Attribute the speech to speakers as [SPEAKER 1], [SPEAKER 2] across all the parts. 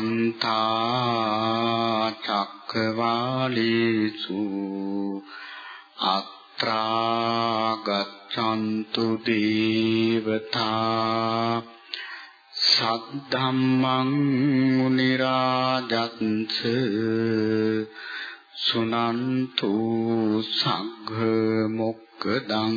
[SPEAKER 1] සමන්ත චක්කවාලේසු අත්‍රා ගච්ඡන්තු දේවතා සද්ධම්මං මුනි රාජත්ස සුනන්තු සංඝ මොක්කදං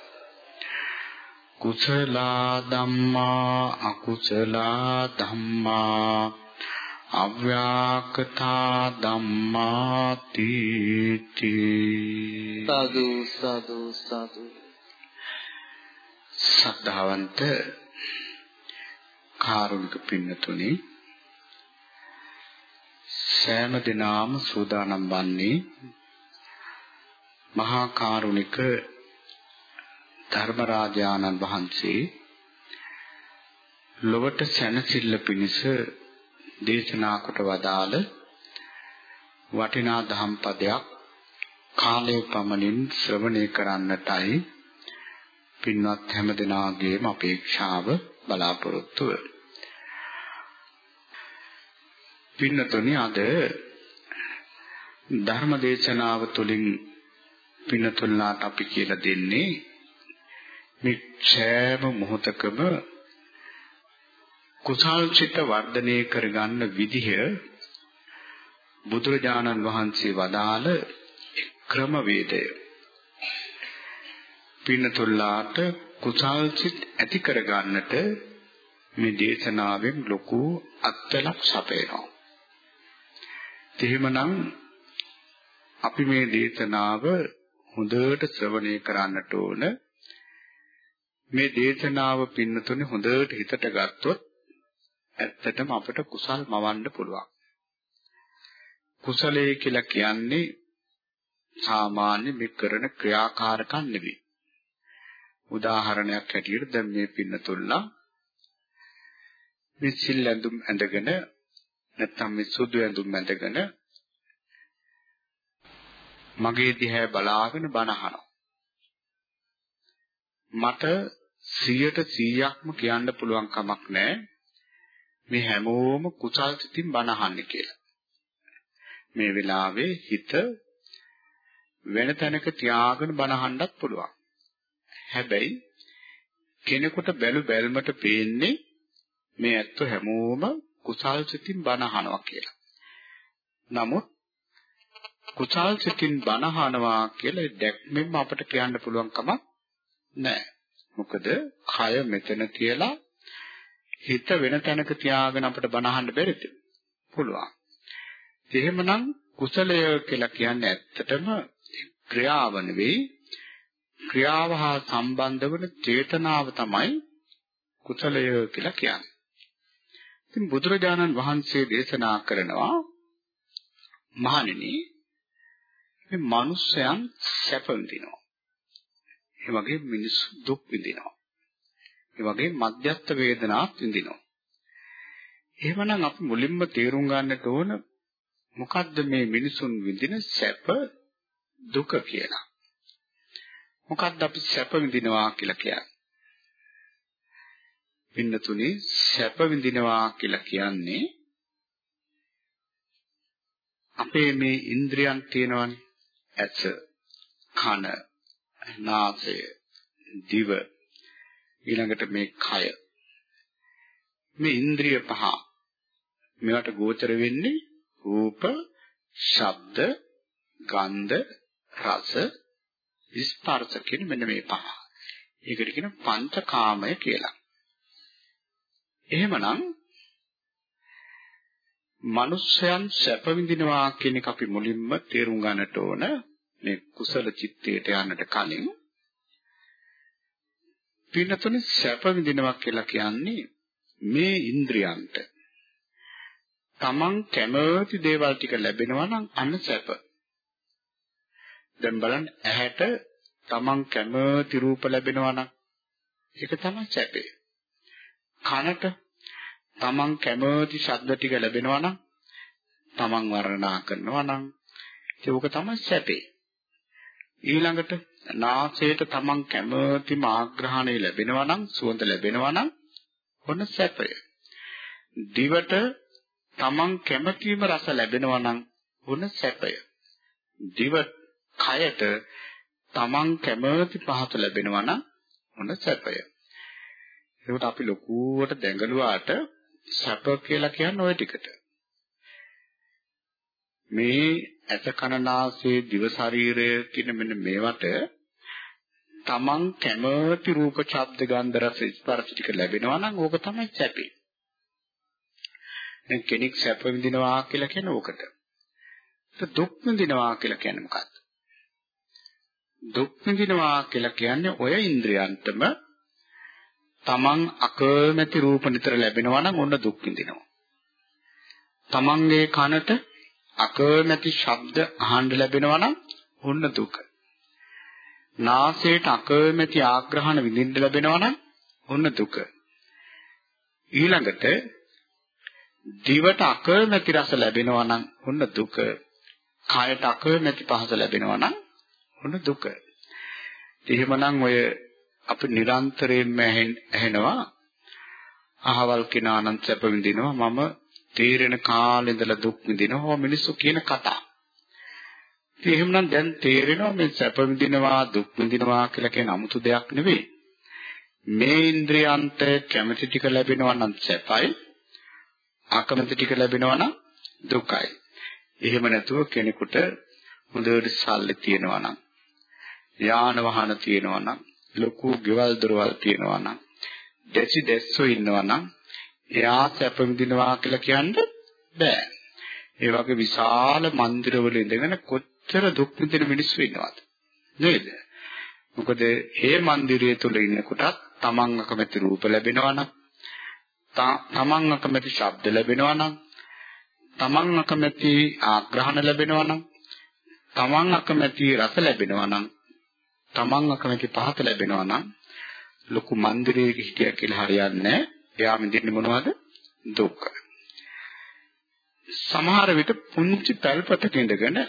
[SPEAKER 1] කුසල ධම්මා අකුසල ධම්මා අව්‍යාකතා ධම්මා තීති.
[SPEAKER 2] සාදු සාදු සාදු.
[SPEAKER 1] සද්ධාවන්ත කාරුණික පින්නතුනි සෑම දිනාම සූදානම් වන්නේ මහා කාරුණික ධර්මරාජානන් වහන්සේ ලොවට සැනසෙල්ල පිණිස දේශනා කොට වදාළ වටිනා දහම් පදයක් කාලයේ පමණින් ශ්‍රවණය කරන්නටයි පින්වත් හැමදෙනාගේම අපේක්ෂාව බලාපොරොත්තුව. පින්නතුනි අද ධර්ම දේශනාව තුළින් පින්නතුල්ලාට අපි කියලා දෙන්නේ මේ සෑම මොහොතකම කුසල් චිත්ත වර්ධනය කරගන්න විදිහ බුදුරජාණන් වහන්සේ වදාළ ක්‍රමවේදය පින්නතුල්ලාට කුසල් චිත් ඇති කරගන්නට මේ දේශනාවෙන් ලොකු අත්දලක් සපයනවා. එහෙමනම් අපි මේ දේශනාව හොඳට ශ්‍රවණය කරන්නට ඕන. මේ දේශනාව පින්නතුනේ හොඳට හිතට ගත්තොත් ඇත්තටම අපට කුසල් මවන්න පුළුවන්. කුසලයේ කියලා කියන්නේ සාමාන්‍ය මේ කරන ක්‍රියාකාරකම් නෙවෙයි. උදාහරණයක් හැටියට දැන් මේ පින්නතුල්ලා මේ සිල් ඇඳුම් ඇඳගෙන නැත්නම් මේ සුදු ඇඳුම් ඇඳගෙන මගේ දිහා බලාගෙන බණ අහනවා. මට 100%ක්ම කියන්න පුළුවන් කමක් නැහැ මේ හැමෝම කුසල් සිතින් බණ අහන්නේ කියලා. මේ වෙලාවේ හිත වෙන තැනක තියාගෙන බණ අහන්නත් පුළුවන්. හැබැයි කෙනෙකුට බැලු බැල්මට පේන්නේ මේ ඇත්ත හැමෝම කුසල් සිතින් බණ අහනවා කියලා. නමුත් කුසල් සිතින් බණ අහනවා කියලා දැක්මෙන් අපට කියන්න පුළුවන් කමක් නැහැ. මොකද කය මෙතන තියලා හිත වෙන තැනක තියාගෙන අපිට බණ අහන්න බැරිද? පුළුවන්. එහෙමනම් කුසලය කියලා කියන්නේ ඇත්තටම ක්‍රියාව නෙවෙයි ක්‍රියාව හා සම්බන්ධ වන චේතනාව තමයි කුසලය කියලා කියන්නේ. ඉතින් බුදුරජාණන් වහන්සේ දේශනා කරනවා මහණෙනි මේ මිනිස්යන් සැප විඳිනවා. ඒ වගේ මිනිස්සු දුක් විඳිනවා. ඒ වගේ මධ්‍යස්ථ වේදනාත් විඳිනවා. එහෙමනම් අපි මුලින්ම තේරුම් ගන්නට ඕන මොකද්ද මේ මිනිසුන් විඳින සැප දුක කියලා. මොකද්ද අපි සැප විඳිනවා කියලා කියන්නේ? පින්නතුනේ සැප විඳිනවා කියලා කියන්නේ අපේ මේ ඉන්ද්‍රියන් තියෙනවනේ ඇස කන නාසය දිව ඊළඟට මේ කය මේ ඉන්ද්‍රිය පහ මේවට ගෝචර වෙන්නේ රූප ශබ්ද ගන්ධ, රස, ස්පර්ශ කියන මෙන්න මේ පහ. ඒකට කියන පංචකාමය කියලා. එහෙමනම් මනුෂ්‍යයන් සැප විඳිනවා කියන එක අපි මුලින්ම තේරුම් ගන්නට ඕන මේ කුසල චිත්තයට යන්නට කලින් පින්නතුනේ සැප විඳිනවා කියලා කියන්නේ මේ ඉන්ද්‍රියන්ට තමන් කැමති දේවල් ටික ලැබෙනවා නම් අන්න සැප. දැන් බලන්න ඇහැට තමන් කැමති රූප ලැබෙනවා නම් ඒක තමයි සැපේ. කනට තමන් කැමති ශබ්ද ටික ලැබෙනවා නම් තමන් වර්ණනා කරනවා නම් ඒක තමයි සැපේ. ඊළඟට නාසයට තමන් කැමතිම ආග්‍රහණය ලැබෙනවා නම් සුවඳ ලැබෙනවා නම් ඔන්න සැපය. දිවට තමන් කැමතිම රස ලැබෙනවා නම් ඔන්න සැපය. දිව කයට තමන් කැමති පහත ලැබෙනවා නම් ඔන්න සැපය. ඒකට අපි ලොකුවට දැඟලුවාට සැප කියලා කියන්නේ ওই ටිකට. මේ ඇස කන නාසය දිව ශරීරය කියන මෙන්න මේවට තමන් කැමති රූප ශබ්ද ගන්ධ රස ස්පර්ශ ටික ලැබෙනවා නම් ඕක තමයි සැපේ. දැන් කෙනෙක් සැප විඳිනවා කියලා කියන්නේ ඕකට. දුක් විඳිනවා කියලා කියන්නේ මොකක්ද? දුක් විඳිනවා කියලා කියන්නේ ඔය ඉන්ද්‍රයන්ටම තමන් අකමැති රූප නිතර ලැබෙනවා නම් ඔන්න දුක් විඳිනවා. තමන්ගේ කනට අකමැති ශබ්ද අහන්න ලැබෙනවා නම් ඔන්න දුක. නාසයට අකමැති ආග්‍රහණ විඳින්න ලැබෙනවා නම් ඔන්න දුක. ඊළඟට දිවට අකමැති රස ලැබෙනවා නම් ඔන්න දුක. කයට අකමැති පහස ලැබෙනවා නම් ඔන්න දුක. එහෙමනම් ඔය අපි නිරන්තරයෙන්ම ඇහෙනවා අහවල් කෙනා නම් සැප විඳිනවා මම තීරණ කාලේ ඉඳලා දුක් විඳිනවා මිනිස්සු කියන කතා. ඉතින් එහෙමනම් දැන් තේරෙනවා මේ සැප විඳිනවා දුක් විඳිනවා කියලා කියන 아무තු දෙයක් නෙවෙයි. මේ ඉන්ද්‍රියන්ට කැමැති ටික ලැබෙනවා නම් සැපයි. අකමැති ටික ලැබෙනවා නම් දුකයි. එහෙම නැතුව කෙනෙකුට හොඳට සල්ලි තියෙනවා නම් යාන වාහන තියෙනවා නම් ලොකු ගෙවල් දොරවල් තියෙනවා නම් දැසි දැස්සෝ ඉන්නවා නම් එයා සැප විඳිනවා කියලා කියන්න බෑ. ඒ වගේ විශාල මන්දිරවල ඉඳගෙන කොච්චර දුක් විඳින මිනිස්සු ඉන්නවද? නේද? මොකද මේ මන්දිරය තුල ඉන්නකොටත් තමන් අකමැති රූප ලැබෙනවා නම් තමන් අකමැති ශබ්ද ලැබෙනවා නම් තමන් අකමැති ආග්‍රහණ ලැබෙනවා නම් තමන් අකමැති රස ලැබෙනවා නම් තමන් අකමැති පහත ලැබෙනවා නම් ලොකු මන්දිරයක හිටියා කියලා හරියන්නේ නැහැ. එයා මිදින්නේ මොනවද? දුක. සමහර විට පුංචි පැල්පතක ඉඳගෙන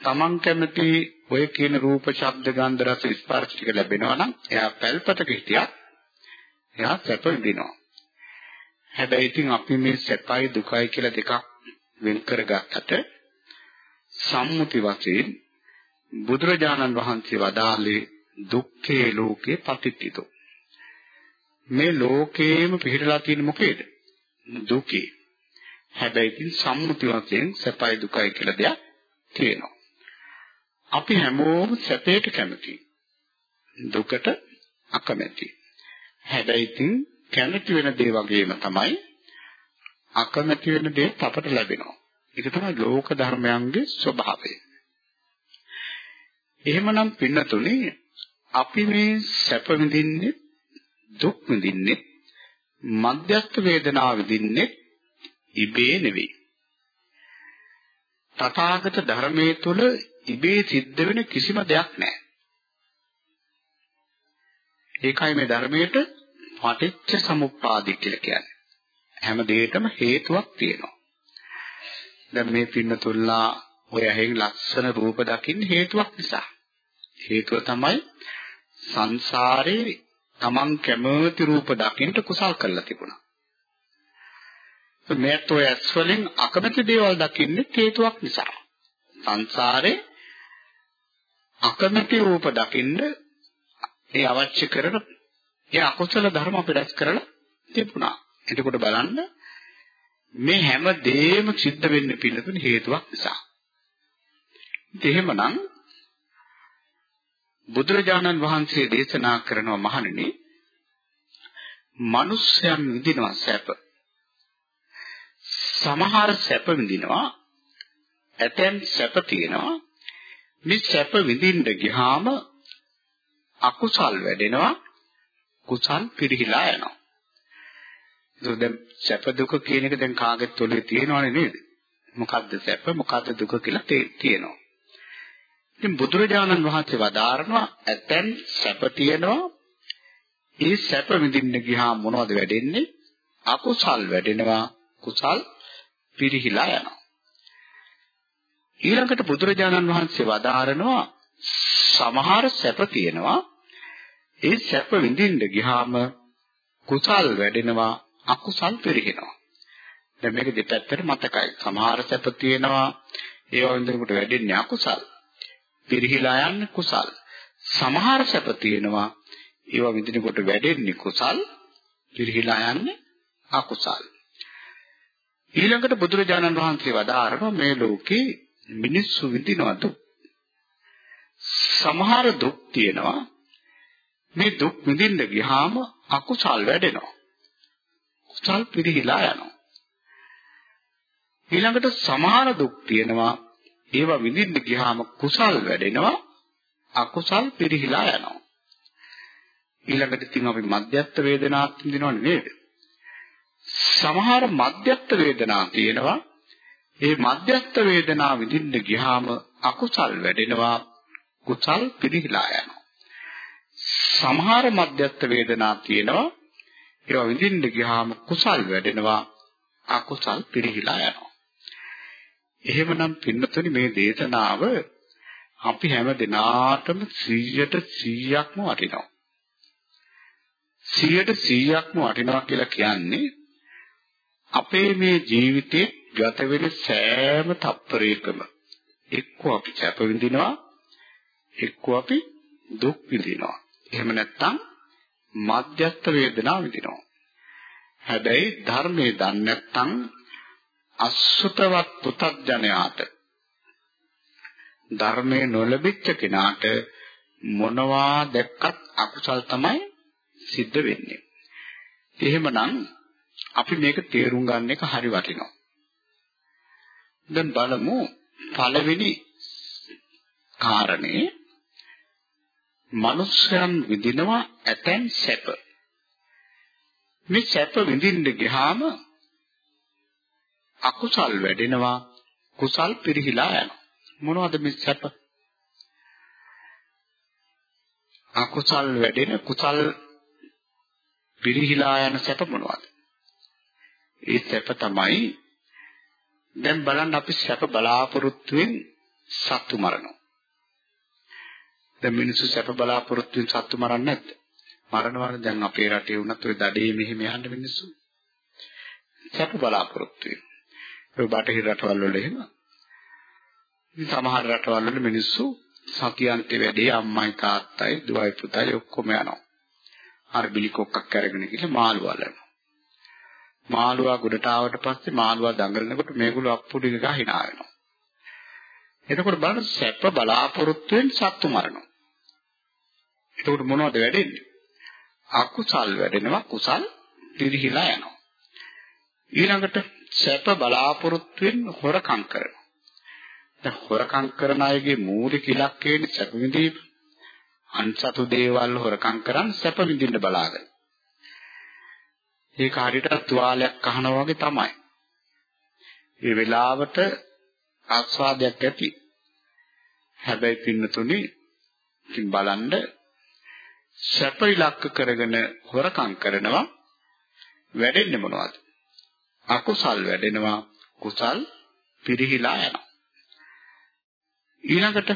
[SPEAKER 1] තමන් කැමති ඔය කියන රූප, ශබ්ද, ගන්ධ, රස, ස්පර්ශ ටික ලැබෙනවා නම් එයා පැල්පතක හිටියත් එයා සැප විඳිනවා. හැබැයි ඉතින් අපි මේ සැපයි දුකයි කියලා දෙකක් වෙන් කරගත්තට සම්මුති වශයෙන් බුදුරජාණන් වහන්සේ වදාළේ දුක්ඛේ ලෝකේ පතිත්තිතෝ මේ ලෝකේම පිහිටලා තියෙන මොකේද? දුකේ. හැබැයි ඉතින් සම්මුති වශයෙන් සැපයි දුකයි කියලා දෙයක් තියෙනවා. අපි හැමෝම සැපයට කැමතියි. දුකට අකමැති. හැබැයි ඉතින් කැමති වෙන දේ වගේම තමයි අකමැති වෙන දේ අපට ලැබෙනවා. ඒක තමයි ලෝක ධර්මයන්ගේ ස්වභාවය. එහෙමනම් පින්නතුනේ අපි මේ සැප විඳින්නේ දුක් විඳින්නේ මධ්‍යස්ථ වේදනාව විඳින්නේ ඉබේ නෙවෙයි. තථාගත ධර්මයේ තුල ඉබේ සිද්ධ වෙන කිසිම දෙයක් නැහැ. ඒකයි මේ ධර්මයට පටිච්ච සමුප්පාදය කියලා කියන්නේ. හැම දෙයකම හේතුවක් තියෙනවා. දැන් මේ පින්නතුල්ලා ඔය ඇහෙන් ලස්සන රූප දකින්න හේතුවක් නිසා. හේතුව තමයි සංසාරේ තමන් කැමති රූප දකින්න කුසල් කරලා තිබුණා. මේත් ඔය ඇස් වලින් අකමැති දේවල් දකින්නේ හේතුවක් නිසා. සංසාරේ අකමැති රූප දකින්න ඒ අවශ්‍ය කරන ඒ අකුසල ධර්ම අපි රැස් කරලා තිබුණා. එතකොට බලන්න මේ හැම දෙයක්ම සිද්ධ වෙන්න පිළිතුරු හේතුවක් නිසා. එහෙමනම් බුදුරජාණන් වහන්සේ දේශනා කරනවා මහණෙනි මිනිස්යන් විඳිනවා සැප. සමහර සැප විඳිනවා ඇතැම් සැප තියෙනවා. මේ සැප විඳින්න ගියාම අකුසල් වැඩෙනවා කුසල් පිරිහිලා යනවා. ඒක දැන් සැප දුක කියන එක දැන් කාගෙත් ඔළුවේ තියෙනවනේ නේද? මොකද්ද සැප? මොකද්ද දුක කියලා තියෙනවා. ඉතින් බුදුරජාණන් වහන්සේ වදාරනවා ඇතැම් සැප තියෙනවා. ඒ සැප විඳින්න ගියාම මොනවද වෙඩෙන්නේ? අකුසල් වැඩෙනවා. කුසල් පිරිහිලා යනවා. ඊළඟට බුදුරජාණන් වහන්සේ වදාරනවා සමහර සැප තියෙනවා. ඒ සැප විඳින්න ගියාම කුසල් වැඩෙනවා අකුසල් පිරිහෙනවා. දැන් මේක දෙපැත්තට මතකයි. සමහර සැප තියෙනවා. ඒවා විඳිනකොට වැඩෙන්නේ අකුසල්. පිරිහිලා යන්නේ කුසල් සමහර සැප තියෙනවා ඒවා විඳිනකොට වැඩෙන්නේ කුසල් පිරිහිලා යන්නේ අකුසල් ඊළඟට බුදුරජාණන් වහන්සේ වදාारणවා මේ ලෝකේ මිනිස්සු විඳිනවා දුක්. සමහර දුක් තියෙනවා. මේ දුක් විඳින්න ගියාම අකුසල් වැඩෙනවා. කුසල් පිරිහිලා යනවා. ඊළඟට සමහර දුක් තියෙනවා. ඒවා විඳින්න ගියාම කුසල් වැඩෙනවා. අකුසල් පිරිහිලා යනවා. ඊළඟට ඉතින් අපි මධ්‍යස්ථ වේදනාත් විඳිනවනේ නේද? සමහර මධ්‍යස්ථ වේදනා තියෙනවා ඒ මධ්‍යස්ථ වේදනා විඳින්න ගියාම අකුසල් වැඩෙනවා කුසල් පිරිහිලා යනවා. සමහර මධ්‍යස්ථ වේදනා තියෙනවා ඒවා විඳින්න ගියාම කුසල් වැඩෙනවා අකුසල් පිරිහිලා යනවා. එහෙමනම් පින්නතුනි මේ දේශනාව අපි හැම දිනාටම 100ට 100ක්ම වටිනවා. 100ට 100ක්ම වටිනවා කියලා කියන්නේ අපේ මේ ජීවිතේ ගත වෙන සෑම තප්පරයකම එක්ක අපි සැප විඳිනවා එක්ක අපි දුක් විඳිනවා. එහෙම නැත්නම් මධ්‍යස්ථ වේදනා විඳිනවා. හැබැයි ධර්මයේ දන්නේ නැත්නම් අසුතවත් පුතග්ජනයාට ධර්මයේ නොලැබිච්ච කෙනාට මොනවා දැක්කත් අකුසල් තමයි සිද්ධ වෙන්නේ. එහෙමනම් අපි මේක තේරුම් ගන්න එක හරි වටිනවා. දැන් බලමු පළවෙනි කාරණේ මනුෂ්‍යයන් විඳිනවා ඇතැම් සැප. මේ සැප විඳින්න ගියාම අකුසල් වැඩෙනවා කුසල් පිරිහිලා යනවා. මොනවද මේ සැප? අකුසල් වැඩෙන කුසල් පිරිහිලා යන සැප මොනවද? ඒ සැප තමයි දැන් බලන්න අපි සැප බලාපොරොත්තුෙන් සත්තු මරනවා. දැන් මිනිස්සු සැප බලාපොරොත්තුෙන් සත්තු මරන්නේ නැද්ද? මරනවානේ දැන් අපේ රටේ වුණත් ඔය දඩේ මෙහෙම යන්න මිනිස්සු. සැප බලාපොරොත්තුෙන්. ඔය බටහිර රටවල් වල එහෙම. සමහර රටවල් වල මිනිස්සු සතියන්තේ වැඩේ අම්මයි තාත්තයි දුවයි පුතයි ඔක්කොම යනවා. අර බිලි කොක්කක් අරගෙන ගිහලා මාළු වලනවා. මාළුවා ගොඩට ආවට පස්සේ මාළුවා දඟලනකොට මේගොල්ලෝ අප්පුඩි ගහ hina වෙනවා. එතකොට බලන්න සැප බලාපොරොත්තුෙන් සත්තු මරනවා. එතකොට මොනවද වෙන්නේ? අකුසල් වැඩෙනවා කුසල් පිරිහිලා යනවා. ඊළඟට සැප බලාපොරොත්තුෙන් හොරකම් කරනවා. දැන් හොරකම් කරන අයගේ මූලික ඉලක්කය සැප විඳීම. අන්සතු දේවල් හොරකම් කරන් සැප විඳින්න බලාගෙන. ඒක හරියට තුවාලයක් අහනවා වගේ තමයි. ඒ වෙලාවට ආස්වාදයක් ඇති. හැබැයි පින්නතුනි ඉතින් බලන්න සැප ඉලක්ක කරගෙන හොරකම් කරනවා වැඩෙන්නේ මොනවද? අකුසල් වැඩෙනවා කුසල් පිරිහිලා යනවා. ඊළඟට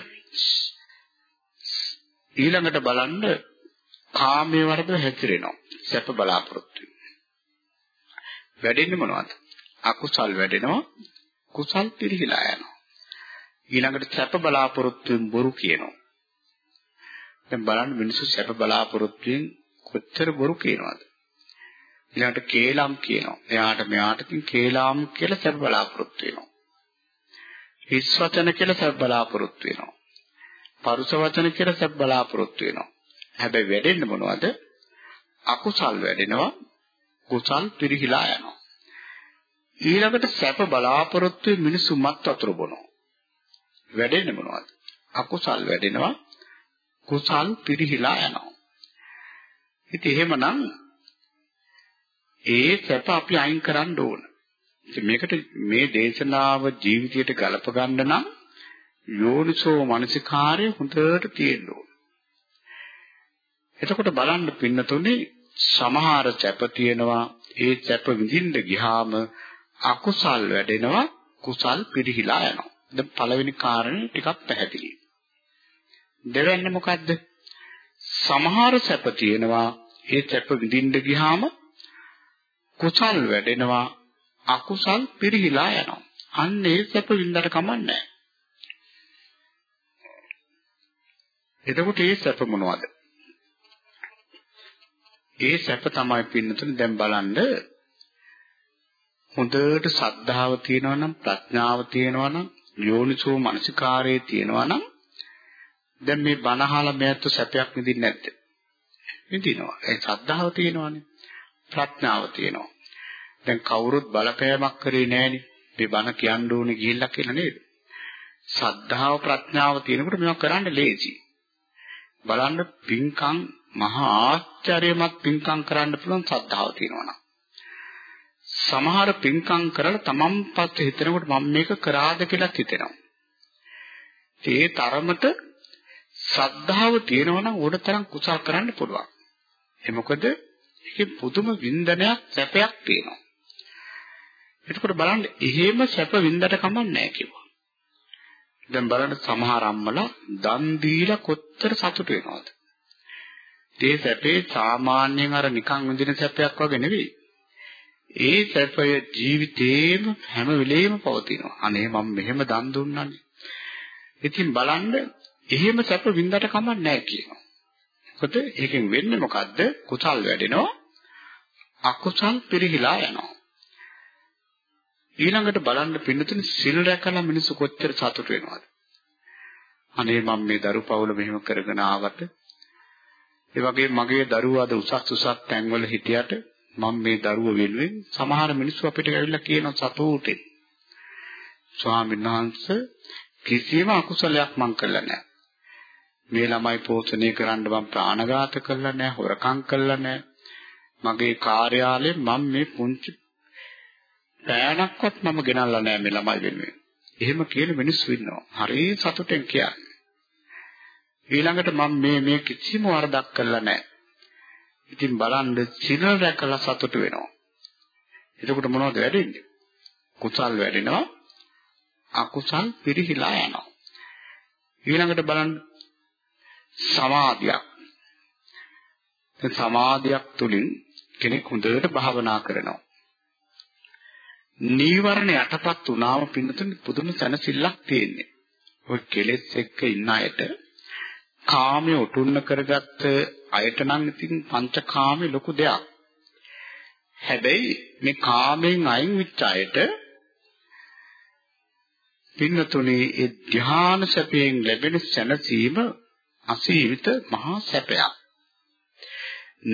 [SPEAKER 1] ඊළඟට බලන්න කාමයේ වර්ධ හැතිරෙනවා. සැප බලාපොරොත්තු වැඩෙන්නේ මොනවද? අකුසල් වැඩෙනවා කුසල් පිරිහිලා යනවා. ඊළඟට සැප බලාපොරොත්තුෙන් බොරු කියනවා. දැන් බලන්න මිනිස්සු සැප බලාපොරොත්තුෙන් කොච්චර බොරු කියනවද? ඊළඟට කේලම් කියනවා. එයාට මෙයාට ඉතින් කේලම් කියලා සැප බලාපොරොත්තු වෙනවා. හිස් වචන කියලා සැප බලාපොරොත්තු වෙනවා. පරුස වචන කියලා සැප බලාපොරොත්තු වෙනවා. හැබැයි වැඩෙන්නේ මොනවද? අකුසල් වැඩෙනවා. කුසල් පිරිහිලා යනවා. ඊළඟට සැප බලාපොරොත්තු මිනිස්සු මත් වතුර බොනවා. වැඩෙන්නේ මොනවද? අකුසල් වැඩෙනවා. කුසල් පිරිහිලා යනවා. ඉතින් එහෙමනම් ඒ සැප අපි අයින් කරන්න ඕන. ඉතින් මේකට මේ දේශනාව ජීවිතයට ගලප ගන්න නම් යෝනිසෝ මනසිකාර්ය හොඳට තියෙන්න ඕන. එතකොට බලන්න පින්නතුනේ සමහර සැප තියෙනවා ඒ සැප විඳින්න ගියාම අකුසල් වැඩෙනවා කුසල් පිරිහිලා යනවා. දැන් පළවෙනි කාරණේ ටිකක් පැහැදිලි. දෙවෙන්නේ මොකද්ද? සමහර සැප තියෙනවා ඒ සැප විඳින්න ගියාම කුසල් වැඩෙනවා අකුසල් පිරිහිලා යනවා. අන්න ඒ සැප විඳලා කමන්නේ එතකොට ඒ සැප මොනවද? ඒ සැප තමයි පින්නතුනේ දැන් බලන්න හොඳට සද්ධාව තියෙනවා නම් ප්‍රඥාව තියෙනවා නම් යෝනිසෝ මනසිකාරයේ තියෙනවා නම් දැන් මේ බණ අහලා මේත් සැපයක් විඳින්නේ නැද්ද? විඳිනවා. ඒ සද්ධාව තියෙනවානේ. ප්‍රඥාව තියෙනවා. දැන් කවුරුත් බලපෑමක් කරේ නැහෙනේ. මේ බණ කියන්න ඕනේ ගිහිල්ලා කියලා නේද? සද්ධාව ප්‍රඥාව තියෙනකොට මේවා කරන්න ලේසි. බලන්න පින්කම් මහා ආශ්චර්යමත් පින්කම් කරන්න පුළුවන් සද්ධාව තියෙනවා සමහර පින්කම් කරලා තමන් පස්සේ හිතනකොට මම මේක කරාද කියලා හිතෙනවා. ඒ තරමට ශ්‍රද්ධාව තියෙනවා නම් ඕන තරම් කුසල් කරන්න පුළුවන්. ඒ මොකද ඒකේ පුදුම වින්දනයක් සැපයක් තියෙනවා. එතකොට බලන්න එහෙම සැප වින්දට කමක් නැහැ කිව්වා. දැන් බලන්න සමහර අම්මලා දන් දීලා කොච්චර සතුට වෙනවද? ඒ සැපේ සාමාන්‍යයෙන් අර නිකන් විඳින සැපයක් වගේ නෙවෙයි. ඒ සැපය ජීවිතේම හැම වෙලෙම පවතිනවා. අනේ මම මෙහෙම දන් දුන්නානේ. ඉතින් බලන්න එහෙම සැප විඳට කමක් නැහැ කියනවා. මොකද ඒකෙන් වෙන්නේ මොකද්ද? කුසල් වැඩෙනවා. අකුසල් පිරිහිලා යනවා. ඊළඟට බලන්න පින්නතුනේ සිල් රැකලා මිනිස්සු කොච්චර සතුට වෙනවද? අනේ මම මේ දරු පවුල මෙහෙම කරගෙන ආවට ඒ වගේ මගේ දරුවා අද උසස් උසස් තැන්වල හිටියට මම මේ දරුව වෙනුවෙන් සමහර මිනිස්සු අපිට ඇවිල්ලා කියන සතුටෙන් ස්වාමීන් වහන්සේ කිසිම අකුසලයක් මං කළා නැහැ. මේ ළමයි පෝෂණය කරන්න මම ප්‍රාණඝාත කළා නැහැ, හොරකම් කළා නැහැ. මගේ කාර්යාලේ මම මේ පුංචි පෑනක්වත් මම ගෙනල්ලා නැහැ මේ ළමයි වෙනුවෙන්. එහෙම කියන මිනිස්සු ඉන්නවා. හරි සතුටෙන් කියන්නේ. ඊළඟට මම මේ මේ කිසිම වරදක් කළා නැහැ. ඉතින් බලන්න සිල් රැකලා සතුට වෙනවා. එතකොට මොනවද වැඩෙන්නේ? කුසල් වැඩෙනවා. අකුසල් පිරිහිලා යනවා. ඊළඟට බලන්න සමාධියක්. සමාධියක් තුලින් කෙනෙක් හොඳට භාවනා කරනවා. නීවරණ යටපත් වුණාම පින්නතුනේ පුදුම සැනසෙල්ලක් තියෙන්නේ. ඔය කෙලෙස් එක්ක ඉන්න අයට කාමයේ උතුන්න කරගත්ත අයට නම් ඉතින් පංචකාමේ ලොකු දෙයක්. හැබැයි මේ කාමෙන් අයින් වෙච්ච අයට පින්නතුනේ ඒ ධ්‍යාන සැපයෙන් ලැබෙන සැනසීම අසීමිත මහා සැපයක්.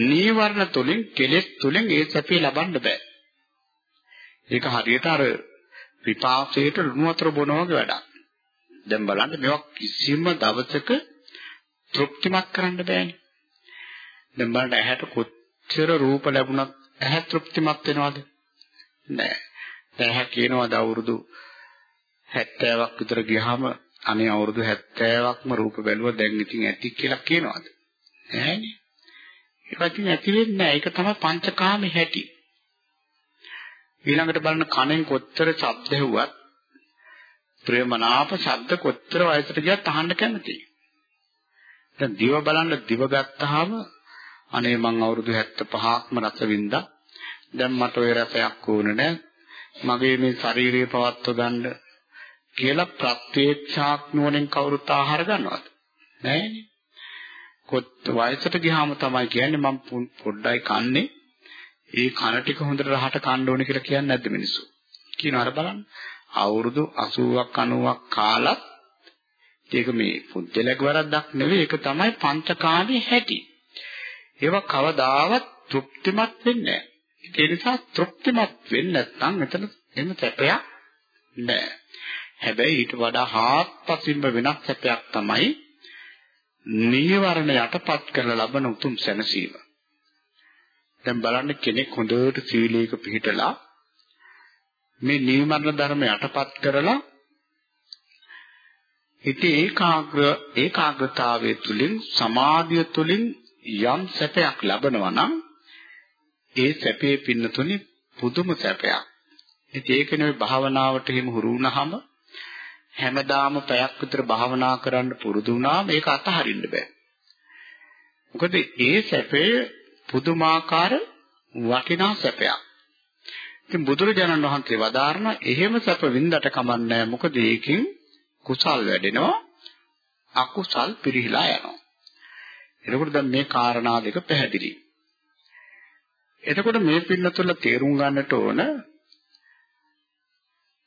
[SPEAKER 1] නීවරණ තුලින් කෙලෙස් තුලින් ඒ සැපේ ලබන්න බෑ. ඒක හරියට අර විපාසයට ලුණු වතුර බොනවා වගේ වැඩක්. දැන් බලන්න මේවා කිසිම දවසක තෘප්තිමත් කරන්න බෑනේ. දැන් බලන්න ඇහැට කොච්චර රූප ලැබුණත් ඇහැ තෘප්තිමත් වෙනවද? නෑ. ඇහැ කියනවාද අවුරුදු 70ක් විතර ගියාම අනේ අවුරුදු 70ක්ම රූප බැලුවා දැන් ඉතින් ඇති කියලා කියනවාද? නෑනේ. ඒක ඉතින් ඇති වෙන්නේ නෑ. ඒක තමයි පංචකාමේ හැටි. ඊළඟට බලන්න කනෙන් කොච්චර ශබ්ද ඇහුවත් ප්‍රේමනාප ශබ්ද කොච්චර වයසට ගියත් අහන්න කැමතියි. දැන් දිව බලන්න දිව ගත්තාම අනේ මං අවුරුදු 75ක්ම රස වින්දා. දැන් මට ওই රසයක් ඕන නෑ. මගේ මේ ශාරීරිය පවත්ව ගන්න කියලා ප්‍රත්‍යක්ෂාක් නුවණෙන් කවුරුත් ආහාර ගන්නවද? නෑනේ. කොත් වයසට ගියාම තමයි කියන්නේ මම පොඩ්ඩයි කන්නේ. ඒ කන ටික හොඳට රහට කන්න ඕනේ කියලා කියන්නේ නැද්ද මිනිස්සු? කියනවාර බලන්න. අවුරුදු 80ක් 90ක් කාලත් ඒක මේ පුද්ගලක වරද්දක් නෙවෙයි ඒක තමයි පංචකාමී හැටි. ඒවා කවදාවත් තෘප්තිමත් වෙන්නේ නැහැ. ඒ නිසා තෘප්තිමත් වෙන්නේ නැත්නම් මෙතන එන්න සැපයක් නැහැ. හැබැයි ඊට වඩා හාත්පසින්ම වෙනස් සැපයක් තමයි නීවරණ යටපත් කරලා ලබන උතුම් සැනසීම. දැන් බලන්න කෙනෙක් හොඳට සීලයක පිළිපිටලා මේ නීවරණ ධර්ම යටපත් කරලා හිතේ ඒකාග්‍ර ඒකාග්‍රතාවයේ තුලින් සමාධිය තුලින් යම් සැපයක් ලබනවා නම් ඒ සැපේ පින්නතුනි පුදුම සැපයක්. ඉතින් ඒක නෙවෙයි භාවනාවට හිම හුරු වුණාම හැමදාම පැයක් විතර භාවනා කරන්න පුරුදු වුණාම ඒක අතහරින්න බෑ. මොකද ඒ සැපේ පුදුමාකාර වටිනා සැපයක්. ඉතින් බුදුරජාණන් වහන්සේ වදාारण එහෙම සැප වින්දට කමන්නේ මොකද ඒකෙන් කුසල් වැඩෙනවා අකුසල් පිරිහිලා යනවා. එතකොට දැන් මේ කාරණා දෙක පැහැදිලි. එතකොට මේ පින්නතුල තේරුම් ගන්නට ඕන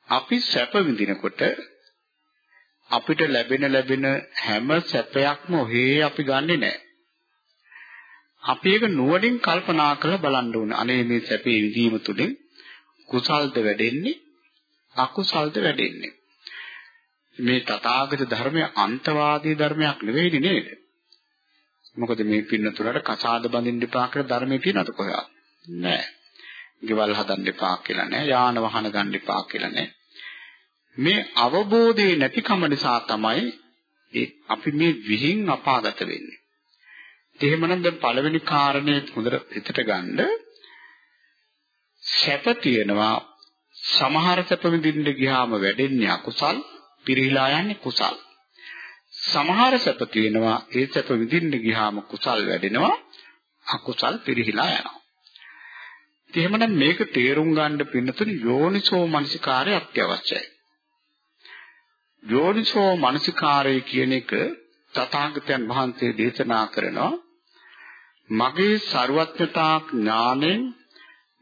[SPEAKER 1] අපි සැප විඳිනකොට අපිට ලැබෙන ලැබෙන හැම සැපයක්ම ඔහේ අපි ගන්නෙ නෑ. අපි ඒක නුවණින් කල්පනා කරලා බලන්න ඕන. අනේ මේ සැපේ විඳීම තුළින් කුසල්ද වැඩෙන්නේ අකුසල්ද වැඩෙන්නේ. මේ තථාගත ධර්මය අන්තවාදී ධර්මයක් නෙවෙයි නේද? මොකද මේ පින්නතුලට කසාද බඳින්න එපා කියලා ධර්මයේ තියෙනවද කොහෙවත්? නෑ. ගෙවල් හදන්න එපා කියලා නෑ. යාන වාහන ගන්න එපා කියලා නෑ. මේ අවබෝධයේ නැතිකම නිසා තමයි ඒ අපි මේ විහිං අපාගත වෙන්නේ. එහෙමනම් දැන් පළවෙනි කාරණේ හොඳට හිතට ගන්න සැප තියෙනවා සමහර සැප විඳින්න ගියාම වැඩෙන්නේ අකුසල් පිරිහිලා යන්නේ කුසල්. සමහර සැප තියෙනවා ඒ සැප විඳින්න ගියාම කුසල් වැඩෙනවා අකුසල් පිරිහිලා යනවා. එහෙමනම් මේක තේරුම් ගන්න පින්නතුනි යෝනිසෝ මනසිකාරය අත්‍යවශ්‍යයි. යෝනිසෝ මනසිකාරය කියන එක තථාගතයන් වහන්සේ දේශනා කරනවා මගේ ਸਰවඥතා ඥාණයෙන්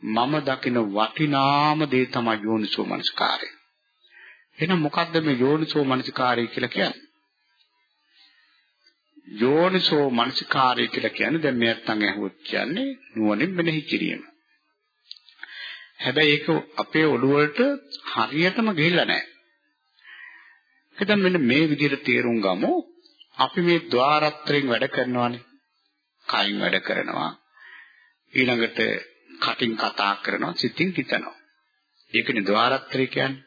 [SPEAKER 1] මම දකින වටිනාම දේ තමයි යෝනිසෝ මනසකාරය. එහෙනම් මොකද්ද මේ යෝනිසෝ මනසකාරය කියලා කියන්නේ? යෝනිසෝ මනසකාරය කියලා කියන්නේ දැන් මේ අත්තන් ඇහුවොත් කියන්නේ නුවණින් මෙනෙහි කිරීම. හැබැයි ඒක අපේ ඔළුව වලට හරියටම ගිහිල්ලා නැහැ. ඒක දැන් මෙන්න මේ විදිහට තේරුම් ගමු. අපි මේ ద్వාරත්‍රයෙන් වැඩ කරනවානේ. කයින් වැඩ කරනවා. ඊළඟට කටින් කතා කරනවා, සිතින් හිතනවා. ඒකනේ ద్వාරත්‍රය කියන්නේ.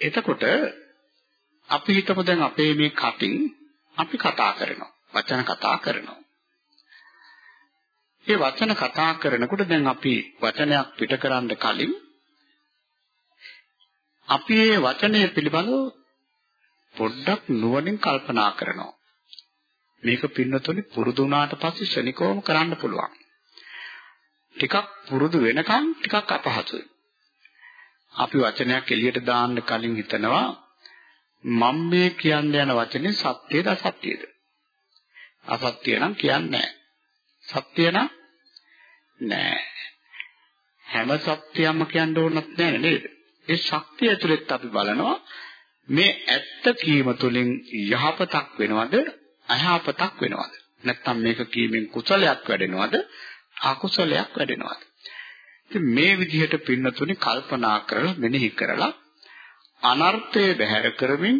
[SPEAKER 1] එතකොට අපි හිතමු දැන් අපේ මේ කටින් අපි කතා කරනවා. වචන කතා කරනවා. මේ වචන කතා කරනකොට දැන් අපි වචනයක් පිට කරන්න කලින් අපි මේ වචනය පිළිබඳව පොඩ්ඩක් නුවණින් කල්පනා කරනවා. මේක පින්නතොනි පුරුදු වුණාට පස්සේ ශනිකවම කරන්න පුළුවන්. ටිකක් පුරුදු වෙනකන් ටිකක් අපහසුයි. අපි වචනයක් එළියට දාන්න කලින් හිතනවා මම මේ කියන්න යන වචනේ සත්‍යද අසත්‍යද? අසත්‍ය නම් කියන්නේ සත්‍ය නම් නෑ. හැම සත්‍යයක්ම කියන්න ඕනත් නෑ නේද? ඒ ශක්තිය ඇතුළෙත් අපි බලනවා මේ ඇත්ත කීම තුළින් යහපතක් වෙනවද අයහපතක් වෙනවද? නැත්නම් මේක කීමෙන් කුසලයක් වැඩෙනවද අකුසලයක් වැඩෙනවද? ඉතින් මේ විදිහට පින්නතුනි කල්පනා කරලා මෙනෙහි කරලා අනර්ථය බැහැර කරමින්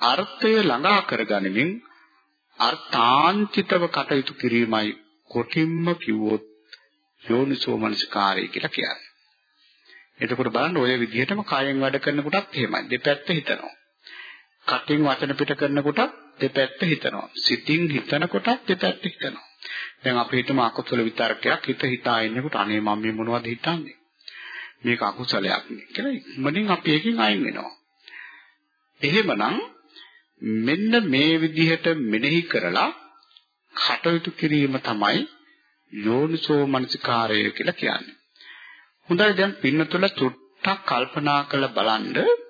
[SPEAKER 1] අර්ථය ළඟා කරගනිමින් අර්ථාන්තිතව කටයුතු කිරීමයි කොටින්ම කිව්වොත් යෝනිසෝ මනසිකාරය කියලා කියන්නේ. එතකොට බලන්න ඔය විදිහටම කායෙන් වැඩ කරනකොටත් එහෙමයි. දෙපැත්ත හිතනවා. කටින් වචන පිට කරනකොටත් දෙපැත්ත හිතනවා. සිතින් හිතනකොටත් දෙපැත්ත හිතනවා. දැන් අපි හිතමු අකුසල විතරකයක් හිත හිතා ඉන්නකොට අනේ මම මේ මොනවද හිතන්නේ? මේක අකුසලයක් නේ කියලා ඉක්මනින් අපි එකකින් අයින් වෙනවා. එහෙමනම් මෙන්න මේ විදිහට මෙනෙහි කරලා කටයුතු කිරීම තමයි යෝනිසෝ මනසිකාරය කියලා කියන්නේ. හොඳයි දැන් පින්නතුල චුට්ටක් කල්පනා කරලා බලන්න.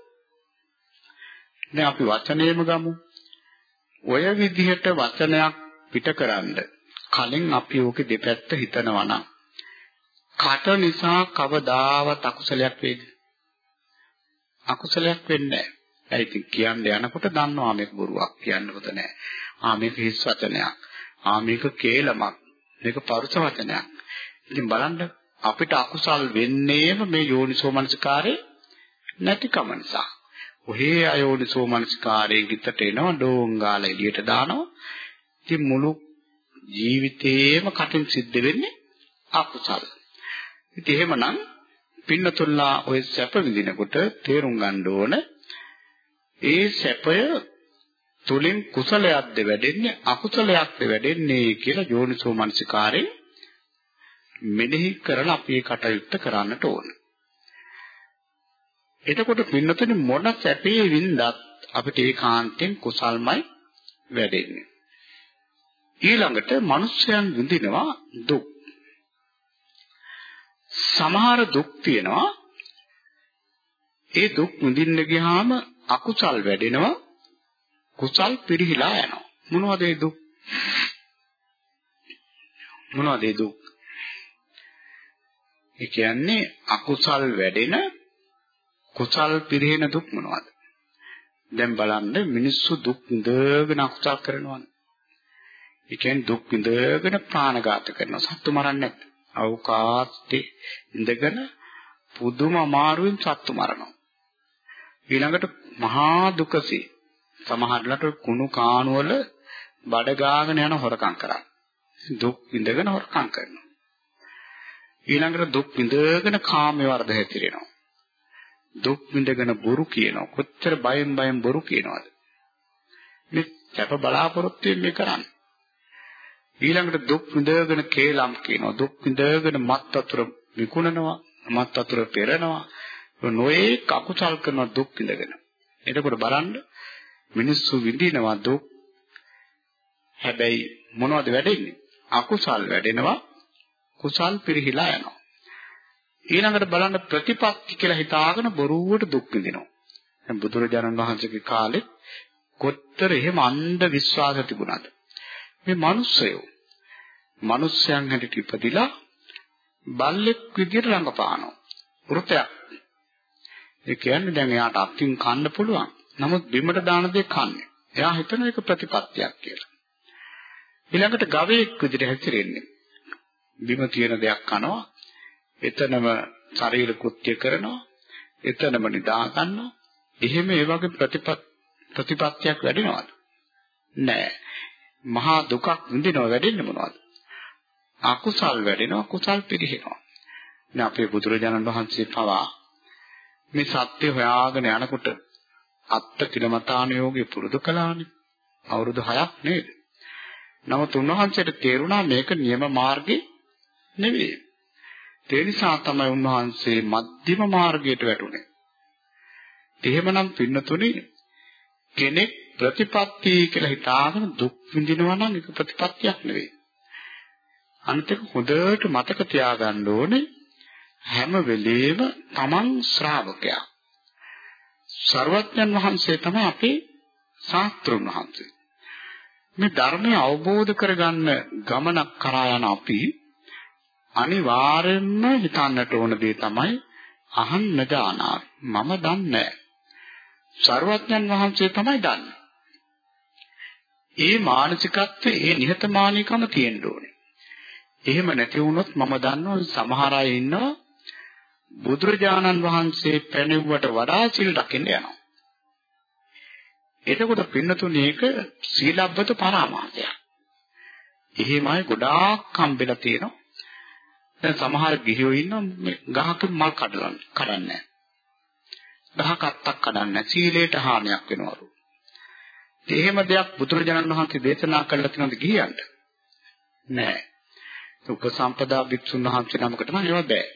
[SPEAKER 1] දැන් අපි වචනේම ගමු. ඔය විදිහට වචනයක් පිටකරනද කලින් අපි ඕකේ දෙපැත්ත හිතනවා නම් කට නිසා කවදාවත් අකුසලයක් වේද? අකුසලයක් වෙන්නේ නැහැ. ඒ ඉතින් කියන්න යනකොට දන්නවා මේක බොරුවක් කියන්න හොඳ නැහැ. ආ මේක හිස් වචනයක්. ආ මේක කේලමක්. මේක පරුස වචනයක්. ඉතින් බලන්න අපිට අකුසල් වෙන්නේම මේ යෝනිසෝ මනසිකාරේ නැතිකම නිසා. ඔහේ අයෝනිසෝ මනසිකාරයේ ගිතට එනවා ඩෝංගාල එළියට දානවා. ඉතින් මුළු ජීවිතේම කටින් සිද්ධ වෙන්නේ අකුසල. ඉතින් එහෙමනම් පින්නතුල්ලා ඔය සැප විඳිනකොට තේරුම් ගන්න ඕන ඒ සැපය තුලින් කුසලයක්ද වැඩෙන්නේ අකුසලයක්ද වැඩෙන්නේ කියලා යෝනිසෝ මනසිකාරේ මෙනෙහි කරලා අපි ඒ කටයුත්ත කරන්නට ඕන. එතකොට පින්නතුනි මොන සැපේ වින්දත් අපිට ඒකාන්තයෙන් කුසල්මයි වැඩෙන්නේ. ඊළඟට මිනිස්යන් විඳිනවා දුක්. සමහර දුක් තියෙනවා. ඒ දුක් විඳින්න ගියාම අකුසල් වැඩෙනවා. කුසල් පිරිහිලා යනවා. මොනවද ඒ දුක්? මොනවද ඒ දුක්? ඒ කියන්නේ අකුසල් වැඩෙන කුසල් පිරිහෙන දුක් මොනවද දැන් බලන්න මිනිස්සු දුක් විඳගෙන අකුසල් කරනවානේ ඒ කියන්නේ දුක් විඳගෙන ප්‍රාණඝාත කරනවා සත්තු මරන්නේ නැත්නම් අවකාශයේ ඉඳගෙන පුදුම අමාරුවෙන් සත්තු මරනවා. ඊළඟට මහා දුකසේ සමහරట్లాට කුණු කාණු වල බඩ ගාගෙන යන හොරකම් කරා. දුක් විඳගෙන හොරකම් කරනවා. ඊළඟට දුක් විඳගෙන කාමයේ වර්ධ හැතිරෙනවා. දුක් විඳගෙන බොරු කියනවා. කොච්චර බයෙන් බයෙන් බොරු කියනවද? මේ සැප බලාපොරොත්තු වෙන්නේ කරන්නේ. ඊළඟට දුක් විඳගෙන කේලම් කියනවා. දුක් විඳගෙන මත් වතුර විකුණනවා මත් වතුර පෙරනවා. නොයේ කකුසල් කරන දුක් විඳගෙන. එතකොට බලන්න මිනිස්සු විඳිනවා දුක්. හැබැයි මොනවද වැඩෙන්නේ? අකුසල් වැඩෙනවා. කුසල් පිරිහිලා යනවා. ඊළඟට බලන්න ප්‍රතිපත්ති කියලා හිතාගෙන බොරුවට දුක් විඳිනවා දැන් බුදුරජාණන් වහන්සේගේ කාලේ කොතර එහෙම අන්ධ විශ්වාස තිබුණාද මේ මිනිස්සයෝ මිනිස්යන් හැටියට ඉපදිලා බල්ලෙක් විදියට රඟපානවා. වෘතයක්. ඒ කියන්නේ දැන් එයාට අත්ින් කන්න පුළුවන්. නමුත් බිමට දාන දේ කන්නේ. එයා හිතන එක ප්‍රතිපත්තියක් කියලා. ඊළඟට ගවයෙක් විදියට හැසිරෙන්නේ. බිම තියෙන දෙයක් කනවා. එතනම ශරීර කෘත්‍ය කරනවා. එතනම නිදා ගන්නවා. එහෙම ඒ වගේ ප්‍රතිපත් ප්‍රතිපත්තියක් වැඩිනවද? නෑ. මහා දුකක් විඳිනව වැඩින්නේ මොනවද? අකුසල් වැඩෙනවා කුසල් පිරිහෙනවා. දැන් අපේ බුදුරජාණන් වහන්සේ පවා මේ සත්‍ය හොයාගෙන යනකොට අත්ත කිලමතානුയോഗය පුරුදු කළානේ. අවුරුදු 6ක් නේද? නමුත් උන්වහන්සේට තේරුණා මේක නියම මාර්ගේ නෙවෙයි. ඒ නිසා තමයි උන්වහන්සේ මධ්‍යම මාර්ගයට වැටුනේ. එහෙමනම් පින්නතුනි කෙනෙක් ප්‍රතිපත්ති කියලා හිතාගෙන දුක් විඳිනවා නම් ඒක ප්‍රතිපත්තියක් නෙවෙයි. අනිත් එක හොඳට මතක තියාගන්න ඕනේ හැම වෙලේම තමන් ශ්‍රාවකයා. සර්වඥන් වහන්සේ තමයි අපේ ශාස්ත්‍රුන් වහන්සේ. මේ ධර්මය අවබෝධ කරගන්න ගමනක් කරා යන අපි අනිවාර්යෙන්ම හිතන්නට ඕන දේ තමයි අහන්න දානා මම දන්නේ සර්වඥන් වහන්සේ තමයි දන්නේ. ඒ මානසිකත්වයේ ඒ නිහතමානීකම තියෙන්න ඕනේ. එහෙම නැති වුණොත් මම දන්නවා සමහර අය ඉන්නවා බුදුරජාණන් වහන්සේ පැනෙව්වට වඩා සිල් රකින්න යනවා. එතකොට පින්නතුනේ ඒක සීලබ්බත පරාමාසයක්. එහෙමයි ගොඩාක් හම්බෙලා තියෙනවා. දැන් සමහර ගිහියෝ ඉන්නවා ගහක මල් කඩලන්න කඩන්නේ නැහැ. ගහක අත්තක් කඩන්නේ සීලයට හානියක් වෙනවලු. එහෙම දෙයක් බුදුරජාණන් වහන්සේ දේශනා කළා තියෙනවද ගිහියන්ට? නෑ. උපසම්පදා භික්ෂුන් වහන්සේ නමකට නම් ඒව බෑ.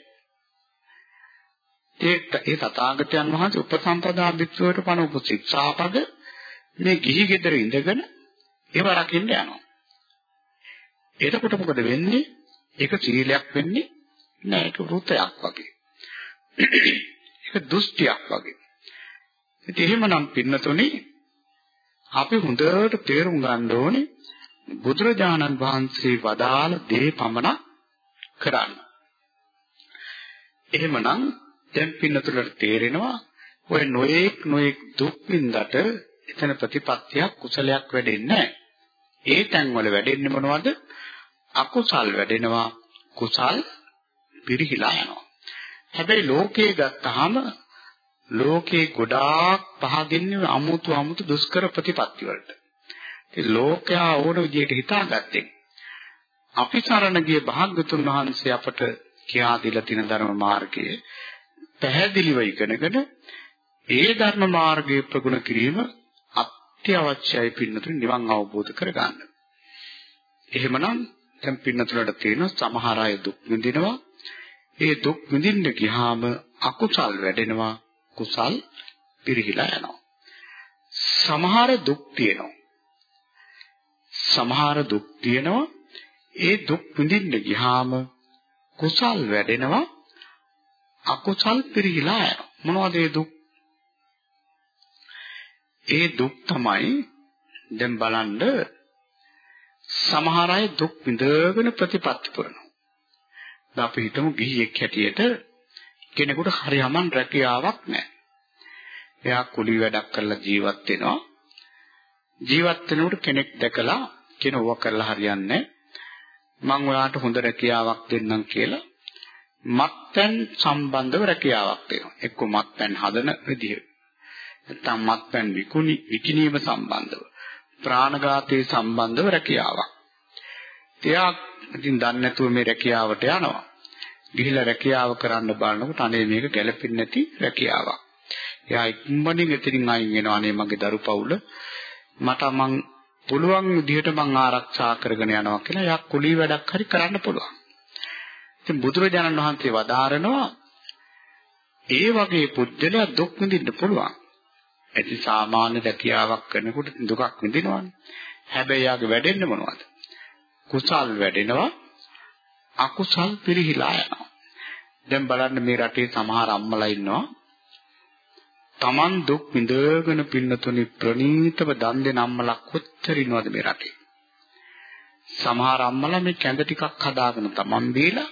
[SPEAKER 1] ඒ ඒ තථාගතයන් වහන්සේ උපසම්පදා භික්ෂුවට පණ උපශික්ෂාපද මේ ගිහි ගෙදර ඉඳගෙන ඒව රකින්න යනවා. එතකොට මොකද වෙන්නේ? ඒක සීලයක් වෙන්නේ නෑ ඒක වෘතයක් වගේ. ඒක දුස්තියක් වගේ. ඉතින් එහෙමනම් පින්නතුනේ අපි හොඳට තේරුම් ගන්න ඕනේ බුදුරජාණන් වහන්සේ වදාළ දේ පමණක් කරන්න. එහෙමනම් දැන් පින්නතුලට තේරෙනවා ඔය නොඑක් නොඑක් දුක් විඳට එතන ප්‍රතිපත්තියක් කුසලයක් වැඩෙන්නේ නැහැ. ඒ තැන්වල වැඩෙන්නේ මොනවද? අකුසල් වැඩෙනවා. කුසල් පිරිහිලා යනවා. හැබැයි ලෝකයේ ගත්තාම ලෝකේ ගොඩාක් පහදින්නේ අමුතු අමුතු දුෂ්කර ප්‍රතිපත්ති වලට. ඉතින් ලෝකයා ඕන විදිහට හිතාගත්තේ අපි සරණ ගිය භාග්‍යතුන් වහන්සේ අපට කියා දීලා තියෙන ධර්ම මාර්ගයේ පැහැදිලිව ඉගෙනගෙන ඒ ධර්ම මාර්ගයේ ප්‍රගුණ කිරීම අත්‍යවශ්‍යයි පින්නතුනි නිවන් අවබෝධ කරගන්න. එහෙමනම් දැන් පින්නතුලට තියෙන සමහර අය දුක් විඳිනවා. ඒ දුක් විඳින්න ගියාම අකුසල් වැඩෙනවා. කුසල් පිරිහිලා යනවා. සමහර දුක් තියෙනවා. සමහර දුක් තියෙනවා. ඒ දුක් විඳින්න ගියාම කුසල් වැඩෙනවා. අකුසල් පිරිහිලා යනවා. මොනවද ඒ දුක්? ඒ දුක් තමයි දැන් බලන්න සමහර අය දුක් විඳගෙන ප්‍රතිපත්ති පුරනවා. දැන් අපි හිතමු ගිහියෙක් හැටියට කෙනෙකුට හරියමන් රැකියාවක් නැහැ. එයා කුලි වැඩක් කරලා ජීවත් වෙනවා. ජීවත් වෙනකොට කෙනෙක් දැකලා කියන ඕවා කරලා හරියන්නේ මම ඔයාට හොඳ රැකියාවක් දෙන්නම් කියලා මත්පැන් සම්බන්ධව රැකියාවක් දෙනවා. එක්ක මත්පැන් හදන විදිහ. නැත්නම් මත්පැන් විකුණි විකිණීම සම්බන්ධව. ප්‍රාණඝාතයේ සම්බන්ධව රැකියාවක්. එයා ඉතින් දන්නේ නැතුව මේ රැකියාවට යනවා. ගිහිල්ලා රැකියාව කරන්න බලනකොට අනේ මේක ගැළපෙන්නේ නැති රැකියාවක්. එයා ඉක්මනින් එතනින් අයින් වෙනවා. අනේ මගේ දරු පවුල මට මං පුළුවන් විදිහට මං ආරක්ෂා කරගෙන යනවා කියලා එයා කුලී වැඩක් හරි කරන්න පුළුවන්. ඉතින් බුදුරජාණන් වහන්සේ වදාරනවා ඒ වගේ පුජ්‍යල දුක් විඳින්න පුළුවන්. ඇති සාමාන්‍ය රැකියාවක් කරනකොට දුකක් විඳිනවනේ. හැබැයි යාගේ වැඩෙන්නේ මොනවද? කුසල් වැඩෙනවා අකුසල් පිරිහිලා යනවා. දැන් බලන්න මේ රටේ සමහර අම්මලා ඉන්නවා. Taman දුක් විඳගෙන පින්නතුනි ප්‍රණීතව දන් දෙන අම්මලා කොච්චර ඉන්නවද මේ රටේ? සමහර අම්මලා මේ කැඳ ටිකක් හදාගෙන Taman බීලා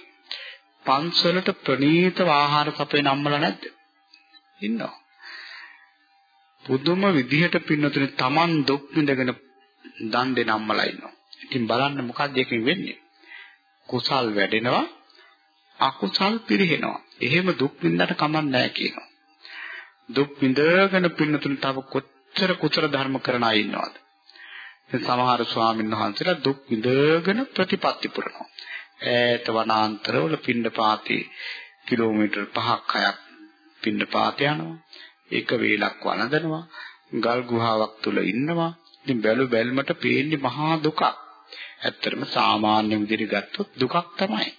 [SPEAKER 1] පන්සලට ප්‍රණීතව ආහාර සපයන අම්මලා නැද්ද? ඉන්නවා. පුදුම විදිහට පින්නතුනේ Taman දුක් විඳගෙන දන් දෙන අම්මලා ඉන්නවා. ඉතින් බලන්න මොකක්ද එකකින් වෙන්නේ? කුසල් වැඩෙනවා අකුසල් පිරිහෙනවා. එහෙම දුක් විඳකට කමක් නැහැ කියනවා. දුක් විඳගෙන පින්නතුනේ තව කොච්චර කුසල ධර්ම කරන අය ඉන්නවද? සමහර ස්වාමීන් වහන්සේලා දුක් විඳගෙන ප්‍රතිපත්ති පුරනවා. ඈත වනාන්තරවල පින්නපාතේ කිලෝමීටර් 5ක් 6ක් පින්නපාත යනවා. එක වේලක් වළඳනවා. ගල් ගුහාවක් තුල ඉන්නවා. ඉතින් බැලු බැල්මට පේන්නේ මහා දුකක්. ඇත්තටම සාමාන්‍ය විදිහට ගත්තොත් දුකක් තමයි.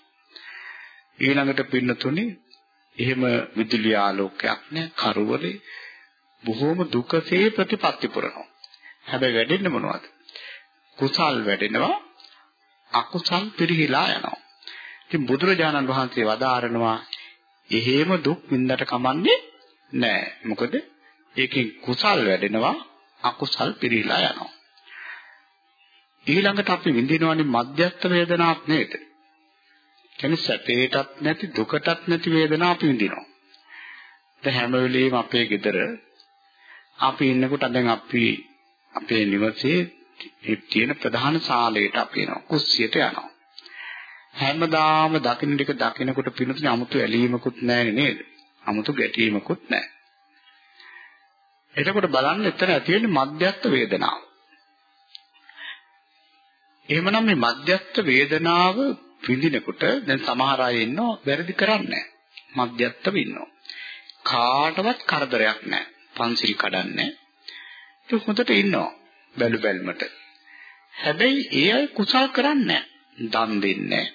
[SPEAKER 1] ඊළඟට පින්නතුනේ එහෙම විදුලි ආලෝකයක් නැහැ කරවලේ බොහෝම දුකසේ ප්‍රතිපත්ති පුරනවා. හැබැයි වැඩෙන්නේ මොනවද? කුසල් වැඩෙනවා අකුසල් පිරිහිලා යනවා. ඉතින් බුදුරජාණන් වහන්සේ වදාරනවා එහෙම දුක් විඳට කමන්නේ නෑ. මොකද ඒකෙන් කුසල් වැඩෙනවා අකුසල් පිරීලා යනවා. ඊළඟට අපි විඳිනවනේ මධ්‍යස්ථ වේදනාවක් නේද? කියන්නේ සැපේටත් නැති දුකටත් නැති වේදනාවක් අපි විඳිනවා. දැන් හැම වෙලෙම අපේ ගෙදර අපි ඉන්නකොට දැන් අපි අපේ නිවසේ තියෙන ප්‍රධාන ශාලයට අපි එනවා කුස්සියට යනවා. හැමදාම දකින්න ටික දකිනකොට පිනුතුනේ 아무තු ඇලීමකුත් නැහැ නේද? 아무තු ගැටීමකුත් නැහැ. එතකොට බලන්න එතන ඇති වෙන්නේ මධ්‍යස්ථ වේදනාව. එහෙමනම් මේ මධ්‍යස්ථ වේදනාව විඳිනකොට දැන් සමහර අය ඉන්නවා වැරදි කරන්නේ මධ්‍යස්ථව ඉන්නවා. කාටවත් කරදරයක් නැහැ. පන්සිල් කඩන්නේ. ඒක හොඳට ඉන්නවා බැලු බැලමට. හැබැයි ඒ අය කුසල් කරන්නේ දන් දෙන්නේ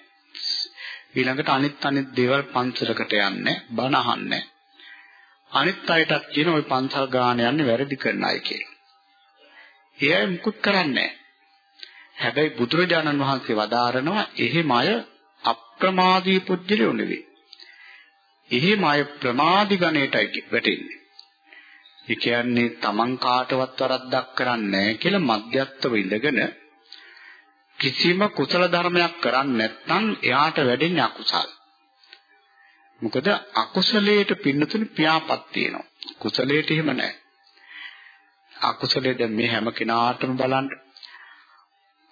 [SPEAKER 1] ඊළඟට අනිත් අනිත් දේවල් පන්සලකට යන්නේ බණ අහන්නේ අනිත් අයටත් කියන ওই පන්සල් ගාන යන්නේ වැරදි කරන අය කියලා. ඒ අය මුකුත් කරන්නේ හැබැයි බුදුරජාණන් වහන්සේ වදාරනවා එහෙම අය අප්‍රමාදී පුජ්‍යලෝ නෙවෙයි. එහෙම අය ප්‍රමාදි ගණයටයි වැටෙන්නේ. ඒ කියන්නේ Taman කාටවත් වරද්දක් කරන්නේ නැහැ කියලා මධ්‍යස්තව ඉඳගෙන කිසිම කුසල ධර්මයක් කරන්නේ නැත්නම් එයාට වැඩෙන්නේ අකුසල. මොකද අකුසලයට පින්නතුනි පියාපත් තියෙනවා. කුසලයට එහෙම නැහැ. අකුසලයේ දැන් මේ හැම කෙනාටම බලන්න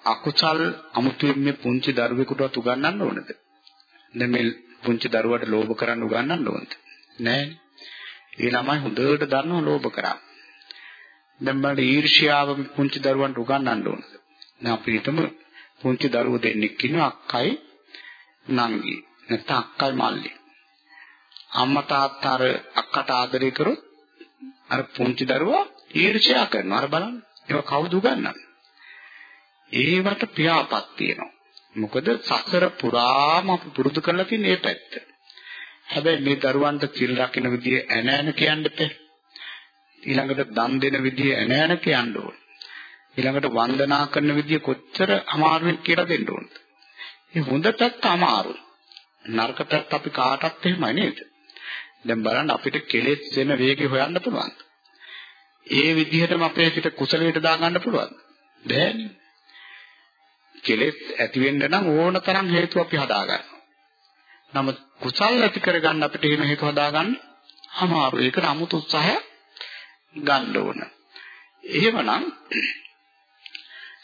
[SPEAKER 1] අකුසල් අමුතුවෙන් මේ පුංචි දරුවෙකුටවත් උගන්වන්න ඕනද? දැන් මේ පුංචි දරුවට ලෝභ කරන්න උගන්වන්න ඕනද? නෑනේ. ඒ ළමයි හොඳට දන්නවා ලෝභ කරා. දැන් බලන්න ඊර්ෂ්‍යාව පුංචි දරුවන්ට උගන්වන්න ඕනද? දැන් අපි හිතමු පුංචි දරුවෝ දෙන්නෙක් ඉන්නවා අක්කයි නංගි. නැත්නම් අක්කයි මල්ලි. අම්මා තාත්තා අර අක්කට ආදරය කරොත් අර පුංචි දරුවා ඊර්ෂ්‍යා කරනවා. අර බලන්න. ඒක කවුද උගන්වන්නේ? ඒවට පියාපත් තියෙනවා. මොකද සසර පුරාම අපි පුරුදු කරලා තියෙන මේ පැත්ත. හැබැයි මේ දරුවන්ට සිල් රකින්න විදිය ඇන ඇන කියන්න එපා. ඊළඟට දන් දෙන විදිය ඇන ඇන කියන්න ඕන. ඊළඟට වන්දනා කරන විදිය කොච්චර අමාරුවෙන් කියලා දෙන්න ඕනද? මේ හොඳ පැත්ත අමාරුයි. නරක පැත්ත අපි කාටත් එහෙමයි නේද? දැන් බලන්න අපිට කෙලෙස් වෙන වේගය හොයන්න පුළුවන්. ඒ විදිහටම අපේ පිට කුසලයට දාගන්න පුළුවන්. බෑනේ. කෙලෙස් ඇති වෙන්න නම් ඕන තරම් හේතු අපි හදාගන්නවා. නමුත් කුසල් ඇති කරගන්න අපිට එහෙම හේතු හදාගන්න අමාරුයි. ඒකට 아무තු උත්සාහය ගන්න ඕන. එහෙමනම්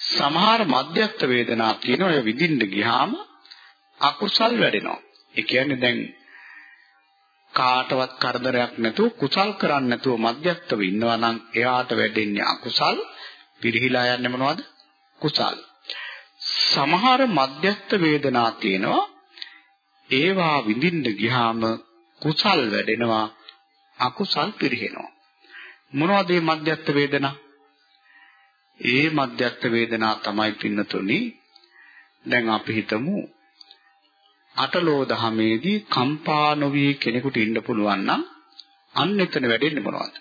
[SPEAKER 1] සමහර මධ්‍යස්ථ වේදනා තියෙන ඔය විඳින්න ගියාම අකුසල් වැඩෙනවා. ඒ කියන්නේ දැන් කාටවත් කරදරයක් නැතුව කුසල් කරන්නේ නැතුව මධ්‍යස්ථව ඉන්නවා නම් එයාට වැඩෙන්නේ අකුසල් පිරිහිලා යන්නේ මොනවද? කුසල්. සමහර මධ්‍යස්ථ වේදනා තියෙනවා ඒවා විඳින්න ගියාම කුසල් වැඩෙනවා අකුසල් පිරිහෙනවා. මොනවද මේ මධ්‍යස්ථ වේදනා? ඒ මධ්‍යස්ථ වේදනා තමයි පින්නතුනි දැන් අපි හිතමු අටලෝ දහමේදී කම්පා නොවි කෙනෙකුට ඉන්න පුළුවන් නම් අන්න එතන වැඩෙන්නේ මොනවද?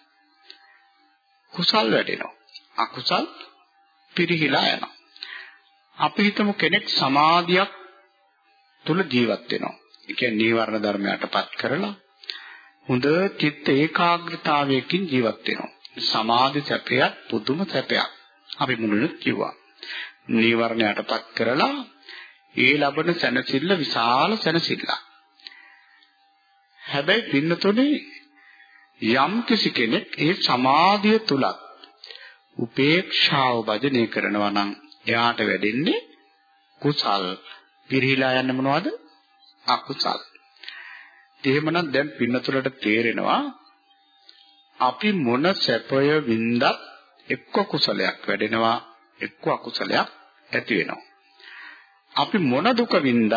[SPEAKER 1] කුසල් වැඩෙනවා. අකුසල් පිරිහිලා යනවා. අපි හිතමු කෙනෙක් සමාධියක් තුල ජීවත් වෙනවා. ඒ කියන්නේ නීවරණ ධර්මයටපත් කරලා හොඳ චිත්ත ඒකාග්‍රතාවයකින් ජීවත් වෙනවා. සමාධි සැපයක් පුදුම සැපයක්. අපි මුලින්ම කිව්වා. නීවරණයටපත් කරලා ඒ ලබන සැනසෙල්ල විශාල සැනසෙල්ලක්. හැබැයි පින්නතොනේ යම් කිසි කෙනෙක් ඒ සමාධිය තුලත් උපේක්ෂාව වජනය කරනවා නම් එයාට වැඩෙන්නේ කුසල් පිරිහිලා යන්නේ මොනවද අකුසල් එහෙමනම් දැන් පින්නතුලට තේරෙනවා අපි මොන සැපය වින්දත් එක්ක කුසලයක් වැඩෙනවා එක්ක අකුසලයක් ඇති වෙනවා අපි මොන දුක වින්දත්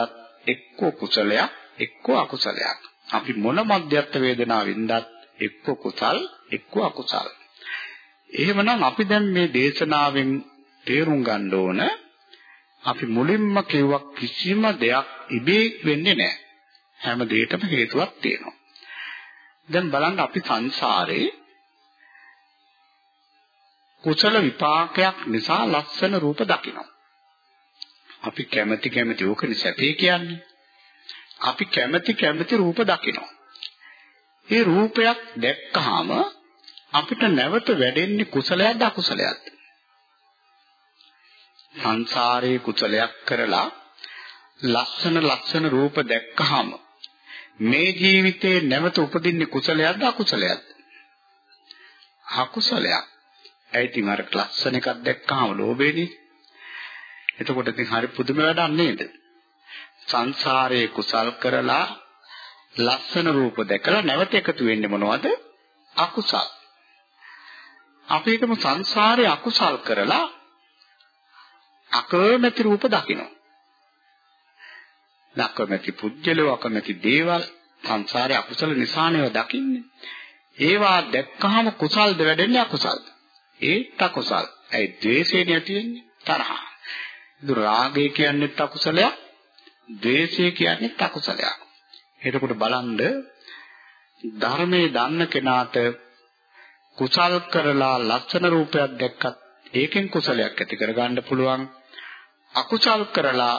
[SPEAKER 1] එක්ක කුසලයක් එක්ක අකුසලයක්. අපි මොන මධ්‍යස්ථ වේදනාව වින්දත් එක්ක කුසල් එක්ක අකුසල්. එහෙමනම් අපි දැන් මේ දේශනාවෙන් තේරුම් ගන්න ඕන අපි මුලින්ම කියුවා කිසිම දෙයක් ඉබේ වෙන්නේ නැහැ. හැම දෙයකම හේතුවක් තියෙනවා. දැන් බලන්න අපි සංසාරේ කුසල විපාකයක් නිසා ලස්සන රූප දකිනවා. අපි කැමැති කැමැති ඕකනේ සැපේ කියන්නේ. අපි කැමැති කැමැති රූප දකිනවා. ඒ රූපයක් දැක්කහම අපිට නැවත වැඩෙන්නේ කුසලයක්ද අකුසලයක්ද? සංසාරේ කුසලයක් කරලා ලස්සන ලස්සන රූප දැක්කහම මේ ජීවිතේ නැවත උපදින්නේ කුසලයක්ද අකුසලයක්ද? අකුසලයක්. ඒ ඉතින් අර ලස්සන එකක් දැක්කහම ලෝභෙනේ එතකොට ඉතින් හරි පුදුම වැඩක් නේද? සංසාරයේ කුසල් කරලා ලස්සන රූප දැකලා නැවත එකතු වෙන්නේ මොනවද? අකුසල්. අපි හිතමු සංසාරයේ අකුසල් කරලා අකමැති රූප දකිනවා. අකමැති පුජ්‍යලෝ අකමැති දේවල් සංසාරයේ අකුසල නිසානේ දකින්නේ. ඒවා දැක්කහම කුසල්ද වැඩෙන්නේ අකුසල්ද? ඒත් අකුසල්. ඒ ද්වේෂේනේ තියෙන්නේ තරහා. රාගය කියන්නේ අකුසලයක්, ද්වේෂය කියන්නේ අකුසලයක්. එතකොට බලන්න ධර්මයේ දන්න කෙනාට කුසල් කරලා ලක්ෂණ රූපයක් දැක්කත් ඒකෙන් කුසලයක් ඇති කරගන්න පුළුවන්. අකුසල් කරලා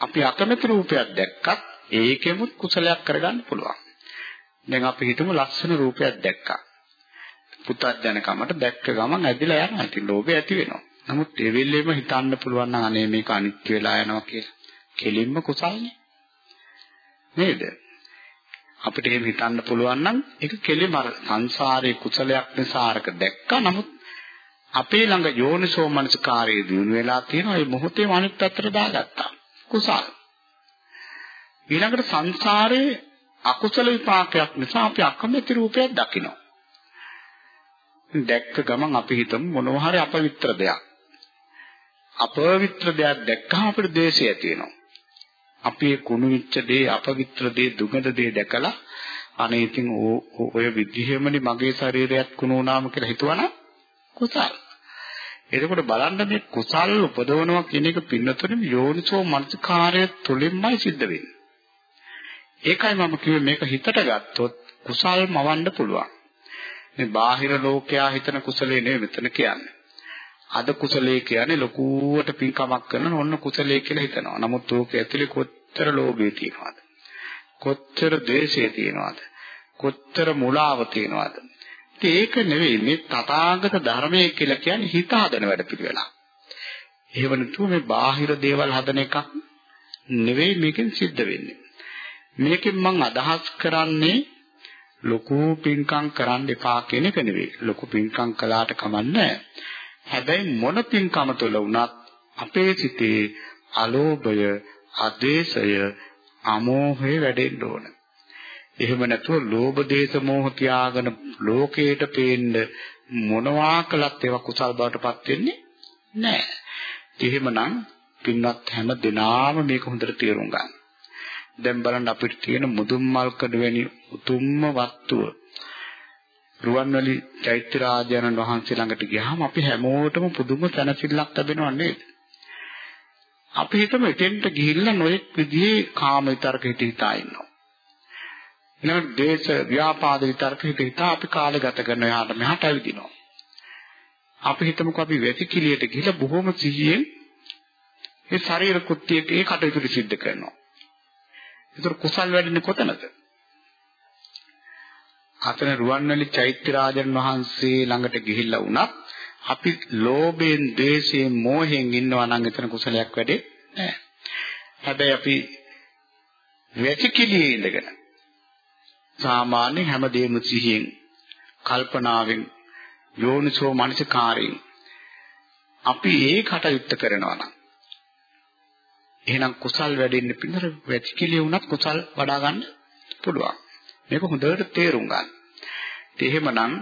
[SPEAKER 1] අපි අකමැති රූපයක් දැක්කත් ඒකෙමුත් කුසලයක් කරගන්න පුළුවන්. දැන් අපි හිතමු ලක්ෂණ රූපයක් දැක්කා. පුතත් ජනකමට දැක්ක ගමන් ඇදිලා යනවා. ඉතින් ලෝභය ඇති වෙනවා. නමුත් ඒ වෙලෙම හිතන්න පුළුවන් නම් අනේ මේක අනිත්‍ය වෙලා යනවා කියලා. කෙලින්ම කුසල්නේ. නේද? අපිට එහෙම හිතන්න පුළුවන් නම් ඒක කෙලිම සංසාරයේ කුසලයක් නිසා අරක දැක්කා. නමුත් අපේ ළඟ යෝනිසෝ මනසකාරයේ දිනු වෙලා තියෙනවා. ඒ මොහොතේ අනිත් පැත්තට දාගත්තා. කුසල. ඊළඟට සංසාරයේ අකුසල විපාකයක් නිසා අපි අකමැති රූපයක් දකිනවා. දැක්ක ගමන් අපි හිතමු මොනවා හරි අපවිත්‍ර දෙයක්. අපවිත්‍ර දෙයක් දැක්කම අපිට ද්වේෂය ඇති වෙනවා. අපි ඒ කුණු විච්ච දේ අපවිත්‍ර දේ දුගඳ දේ දැකලා අනේ ඉතින් ඔය විදිහෙමනි මගේ ශරීරයත් කුණු වුණාම කියලා හිතුවනම් කුසල්. එතකොට බලන්න මේ කුසල් උපදවනවා කියන එක පින්නතුනේ යෝනිසෝ මනසිකාරය තුළින්මයි සිද්ධ වෙන්නේ. ඒකයි මම කිව්වේ මේක හිතට ගත්තොත් කුසල් මවන්න පුළුවන්. මේ බාහිර ලෝකයා හිතන කුසලේ නෙවෙයි මෙතන කියන්නේ. අද කුසලයේ කියන්නේ ලොකුවට පින්කමක් කරන ඕන්න කුසලයේ කියලා හිතනවා. නමුත් ඕක ඇතුලේ කොච්චර ලෝභය තියෙනවද? කොච්චර ද්වේෂය තියෙනවද? කොච්චර මුලාව තියෙනවද? ඒක නෙවෙයි මේ තථාගත ධර්මයේ කියලා කියන්නේ හිත හදන වැඩ පිළිවෙලක්. එහෙම නැතුව මේ බාහිර දේවල් හදන එකක් නෙවෙයි මේකෙන් සිද්ධ වෙන්නේ. මේකෙන් මම අදහස් කරන්නේ ලොකු පින්කම් කරන්න එපා කියන එක නෙවෙයි. ලොකු පින්කම් කළාට කමන්නේ හැබැයි මොන පින්කම තුළ වුණත් අපේ සිතේ අලෝභය, අදේශය, අමෝහය වැඩෙන්න ඕන. එහෙම නැතුව ලෝභ දේශ මොහ තියාගෙන ලෝකයට පේන්න මොනවා කළත් ඒවා කුසල් බවට පත් වෙන්නේ නැහැ. එහෙමනම් පින්වත් හැම දිනාම මේක හොඳට තේරුම් ගන්න. දැන් බලන්න අපිට තියෙන මුදුන් මල්කඩ වැනි උතුම්ම වස්තුව රුවන්වැලි චෛත්‍ය රාජානන් වහන්සේ ළඟට ගියාම අපි හැමෝටම පුදුම සැනසෙල්ලක් ලැබෙනව නේද? අපි හිතමු එතෙන්ට ගිහිල්ලා නොයෙක් විදිහේ කාම විතරක හිත හිතා ඉන්නවා. ඊළඟ දේශ ව්‍යාපාද විතරක හිත හිතා අපි කාලය ගත කරන යාට මෙහාට ඇවිදිනවා. අපි හිතමුකෝ අපි වැසිකිළියට ගිහිල්ලා බොහොම සිහියෙන් ඒ ශරීර කෘත්‍යයේ ඒ කටයුතු සිද්ධ කරනවා. ඒතර කුසල් වැඩෙන්නේ කොතනද? අතන රුවන්වැලි චෛත්‍ය රාජන් වහන්සේ ළඟට ගිහිල්ලා වුණත් අපි ලෝභයෙන්, ද්වේෂයෙන්, මෝහයෙන් ඉන්නවා නම් එතන කුසලයක් වැඩේ නැහැ. හැබැයි අපි වැසිකිළියේ ඉඳගෙන සාමාන්‍ය හැමදේම සිහියෙන් කල්පනාවෙන් යෝනිසෝ මනසිකාරයෙන් අපි ඒ කටයුත්ත කරනවා නම් එහෙනම් කුසල් වැඩෙන්න පින්නර වැසිකිළිය වුණත් කුසල් වඩා ගන්න පුළුවන්. මේක හොඳට තේරුම් ගන්න. ඉතින් එහෙමනම්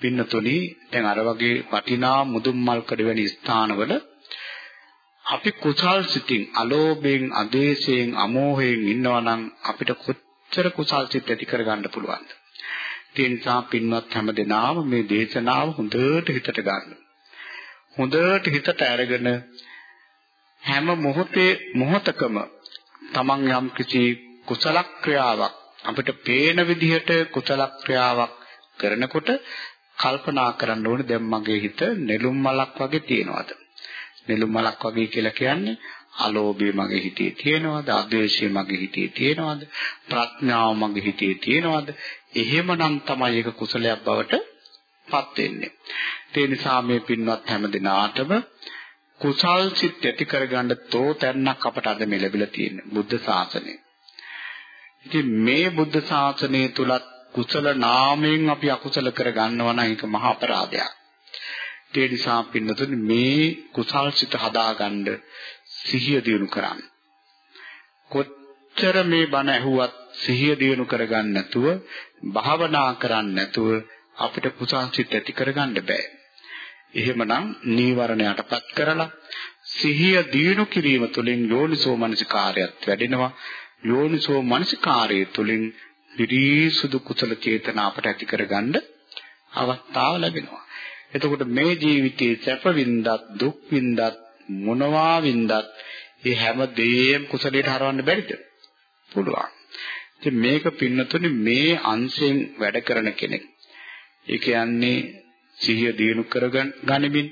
[SPEAKER 1] පින්නතුනි දැන් අර වගේ වටිනා මුදුන් මල් කඩ වැනි ස්ථානවල අපි කුසල් සිතින් අලෝභයෙන් අදේශයෙන් අමෝහයෙන් ඉන්නවා නම් අපිට කොච්චර කුසල් සිත් ඇති කරගන්න පුළුවන්ද? ඒ නිසා පින්වත් හැමදෙනාම මේ දේශනාව හොඳට හිතට ගන්න. හොඳට හිතට අරගෙන හැම මොහොතේ මොහතකම තමන් යම් කිසි කුසල ක්‍රියාවක් අපිට පේන විදිහට කුසල ක්‍රියාවක් කරනකොට කල්පනා කරන්න ඕනේ දැන් මගේ හිත නෙළුම් මලක් වගේ තියෙනවද? නෙළුම් මලක් වගේ කියලා කියන්නේ අලෝභය මගේ හිතේ තියෙනවද? අද්වේෂය මගේ හිතේ තියෙනවද? ප්‍රඥාව මගේ හිතේ තියෙනවද? එහෙමනම් තමයි ඒක කුසලයක් බවට පත් වෙන්නේ. ඒ නිසා මේ පින්වත් හැම දිනාටම කුසල් සිත් ඇති කරගන්න තෝ තැන්නක් අපට අද මේ ලැබිලා තියෙන්නේ බුද්ධ ශාසනය. ඉතින් මේ බුද්ධ ශාසනය තුලත් කුසල නාමයෙන් අපි අකුසල කරගන්නවා නම් ඒක මහා අපරාධයක්. ඒ නිසා පින්නතුනි මේ කුසල් සිත හදාගන්න සිහිය දිනු කරන්න. කොච්චර මේ බණ ඇහුවත් සිහිය දිනු කරගන්න නැතුව භාවනා කරන්න නැතුව අපිට කුසල් සිත් ඇති කරගන්න බෑ. එහෙමනම් නීවරණයටපත් කරලා සිහිය දිනු කිරීම තුළින් යෝනිසෝ මනසිකාරයත් වැඩෙනවා. යෝනිසෝ මනසිකාරය තුළින් පිරිසුදු කුසල චේතනා අපට ඇති කරගන්න අවස්ථාව ලැබෙනවා. එතකොට මේ ජීවිතයේ සැප වින්දත් දුක් වින්දත් මොනවා වින්දත් මේ හැම දෙයක්ම කුසලයට හරවන්න බැරිද? පුළුවන්. ඉතින් මේක පින්නතුනේ මේ අංශයෙන් වැඩ කරන කෙනෙක්. ඒ කියන්නේ සිහිය දිනු කරගන්න ගනිමින්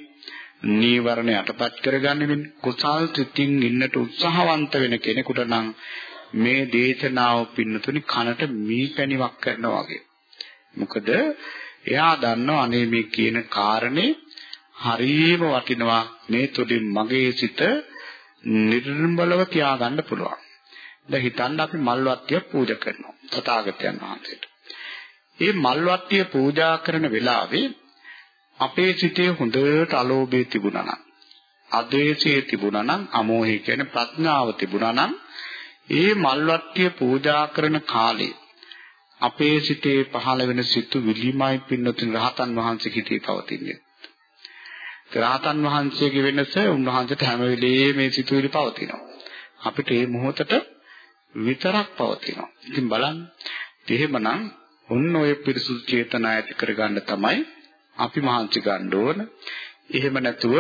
[SPEAKER 1] නීවරණ යටපත් කරගනිමින් කුසල් සිතින් ඉන්නට උත්සාහවන්ත වෙන කෙනෙකුට නම් මේ දේශනාව පින්නතුනි කනට මීපැණිවක් කරනවා වගේ. මොකද එයා දන්නවා අනේ මේ කියන කාරණේ හරීම වටිනවා මේ තුලින් මගේ සිත නිර්මලව තියාගන්න පුළුවන්. දැන් හිතන්න අපි මල්වත්තිය පූජා කරනවා තථාගතයන් වහන්සේට. මේ මල්වත්තිය පූජා කරන වෙලාවේ අපේ සිතේ හොඳට අලෝභය තිබුණා නම්, අද්වේෂය තිබුණා නම්, අමෝහය කියන්නේ ප්‍රඥාව තිබුණා නම්, ඒ මල්වත්තිය පූජා කරන කාලේ අපේ සිතේ පහළ වෙන සිතු විලිමයි පින්නතුන් රහතන් වහන්සේ හිතේ පවතින්නේ. රහතන් වහන්සේගේ වෙනස උන්වහන්සේට හැම වෙලේම මේ සිතුවිලි පවතිනවා. අපිට මේ මොහොතට විතරක් පවතිනවා. ඉතින් බලන්න. එහෙමනම් ඔන්න ඔය පිරිසුදු චේතනා ඇති කරගන්න තමයි අපි මහන්සි ගන්න ඕන. එහෙම නැතුව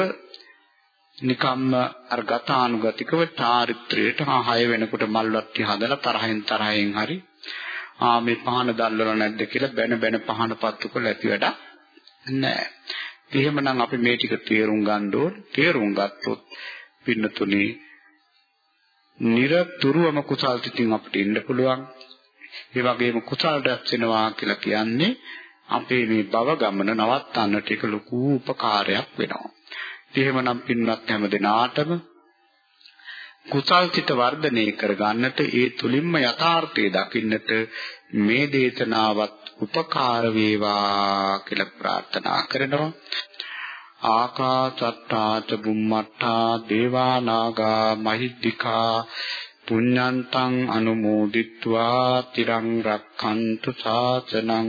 [SPEAKER 1] නිකම්ම අර ගතානුගතිකව චාරිත්‍රයට හය වෙනකොට මල්වත්ටි හදලා තරහෙන් තරහෙන් හරි ආ මේ පහන දැල්වල නැද්ද කියලා බැන බැන පහන පත්තු කරලා ඇති වැඩ නැහැ. එහෙමනම් අපි මේ ටික තේරුම් ගන්න ඕන. තේරුම් ගත්තොත් පින්නතුනේ නිරතුරුවම කුසල් සිතින් අපිට ඉන්න පුළුවන්. ඒ වගේම කුසල් රැස් වෙනවා කියලා කියන්නේ අපේ මේ භව ගමන නවත්තන්නට ඒක ලොකු උපකාරයක් වෙනවා. එහෙමනම් පින්වත් හැම දිනාටම කුසල් සිත වර්ධනය කරගන්නට ඒ තුලින්ම යථාර්ථය දකින්නට මේ දේශනාවත් උපකාර වේවා කියලා ප්‍රාර්ථනා කරනවා. ආකාසත්තාච බුම්මත්තා දේවා නාග මහිද්దికා පුඤ්ඤන්තං අනුමෝදිත්වා තිරං රක්ඛන්තු සාසනං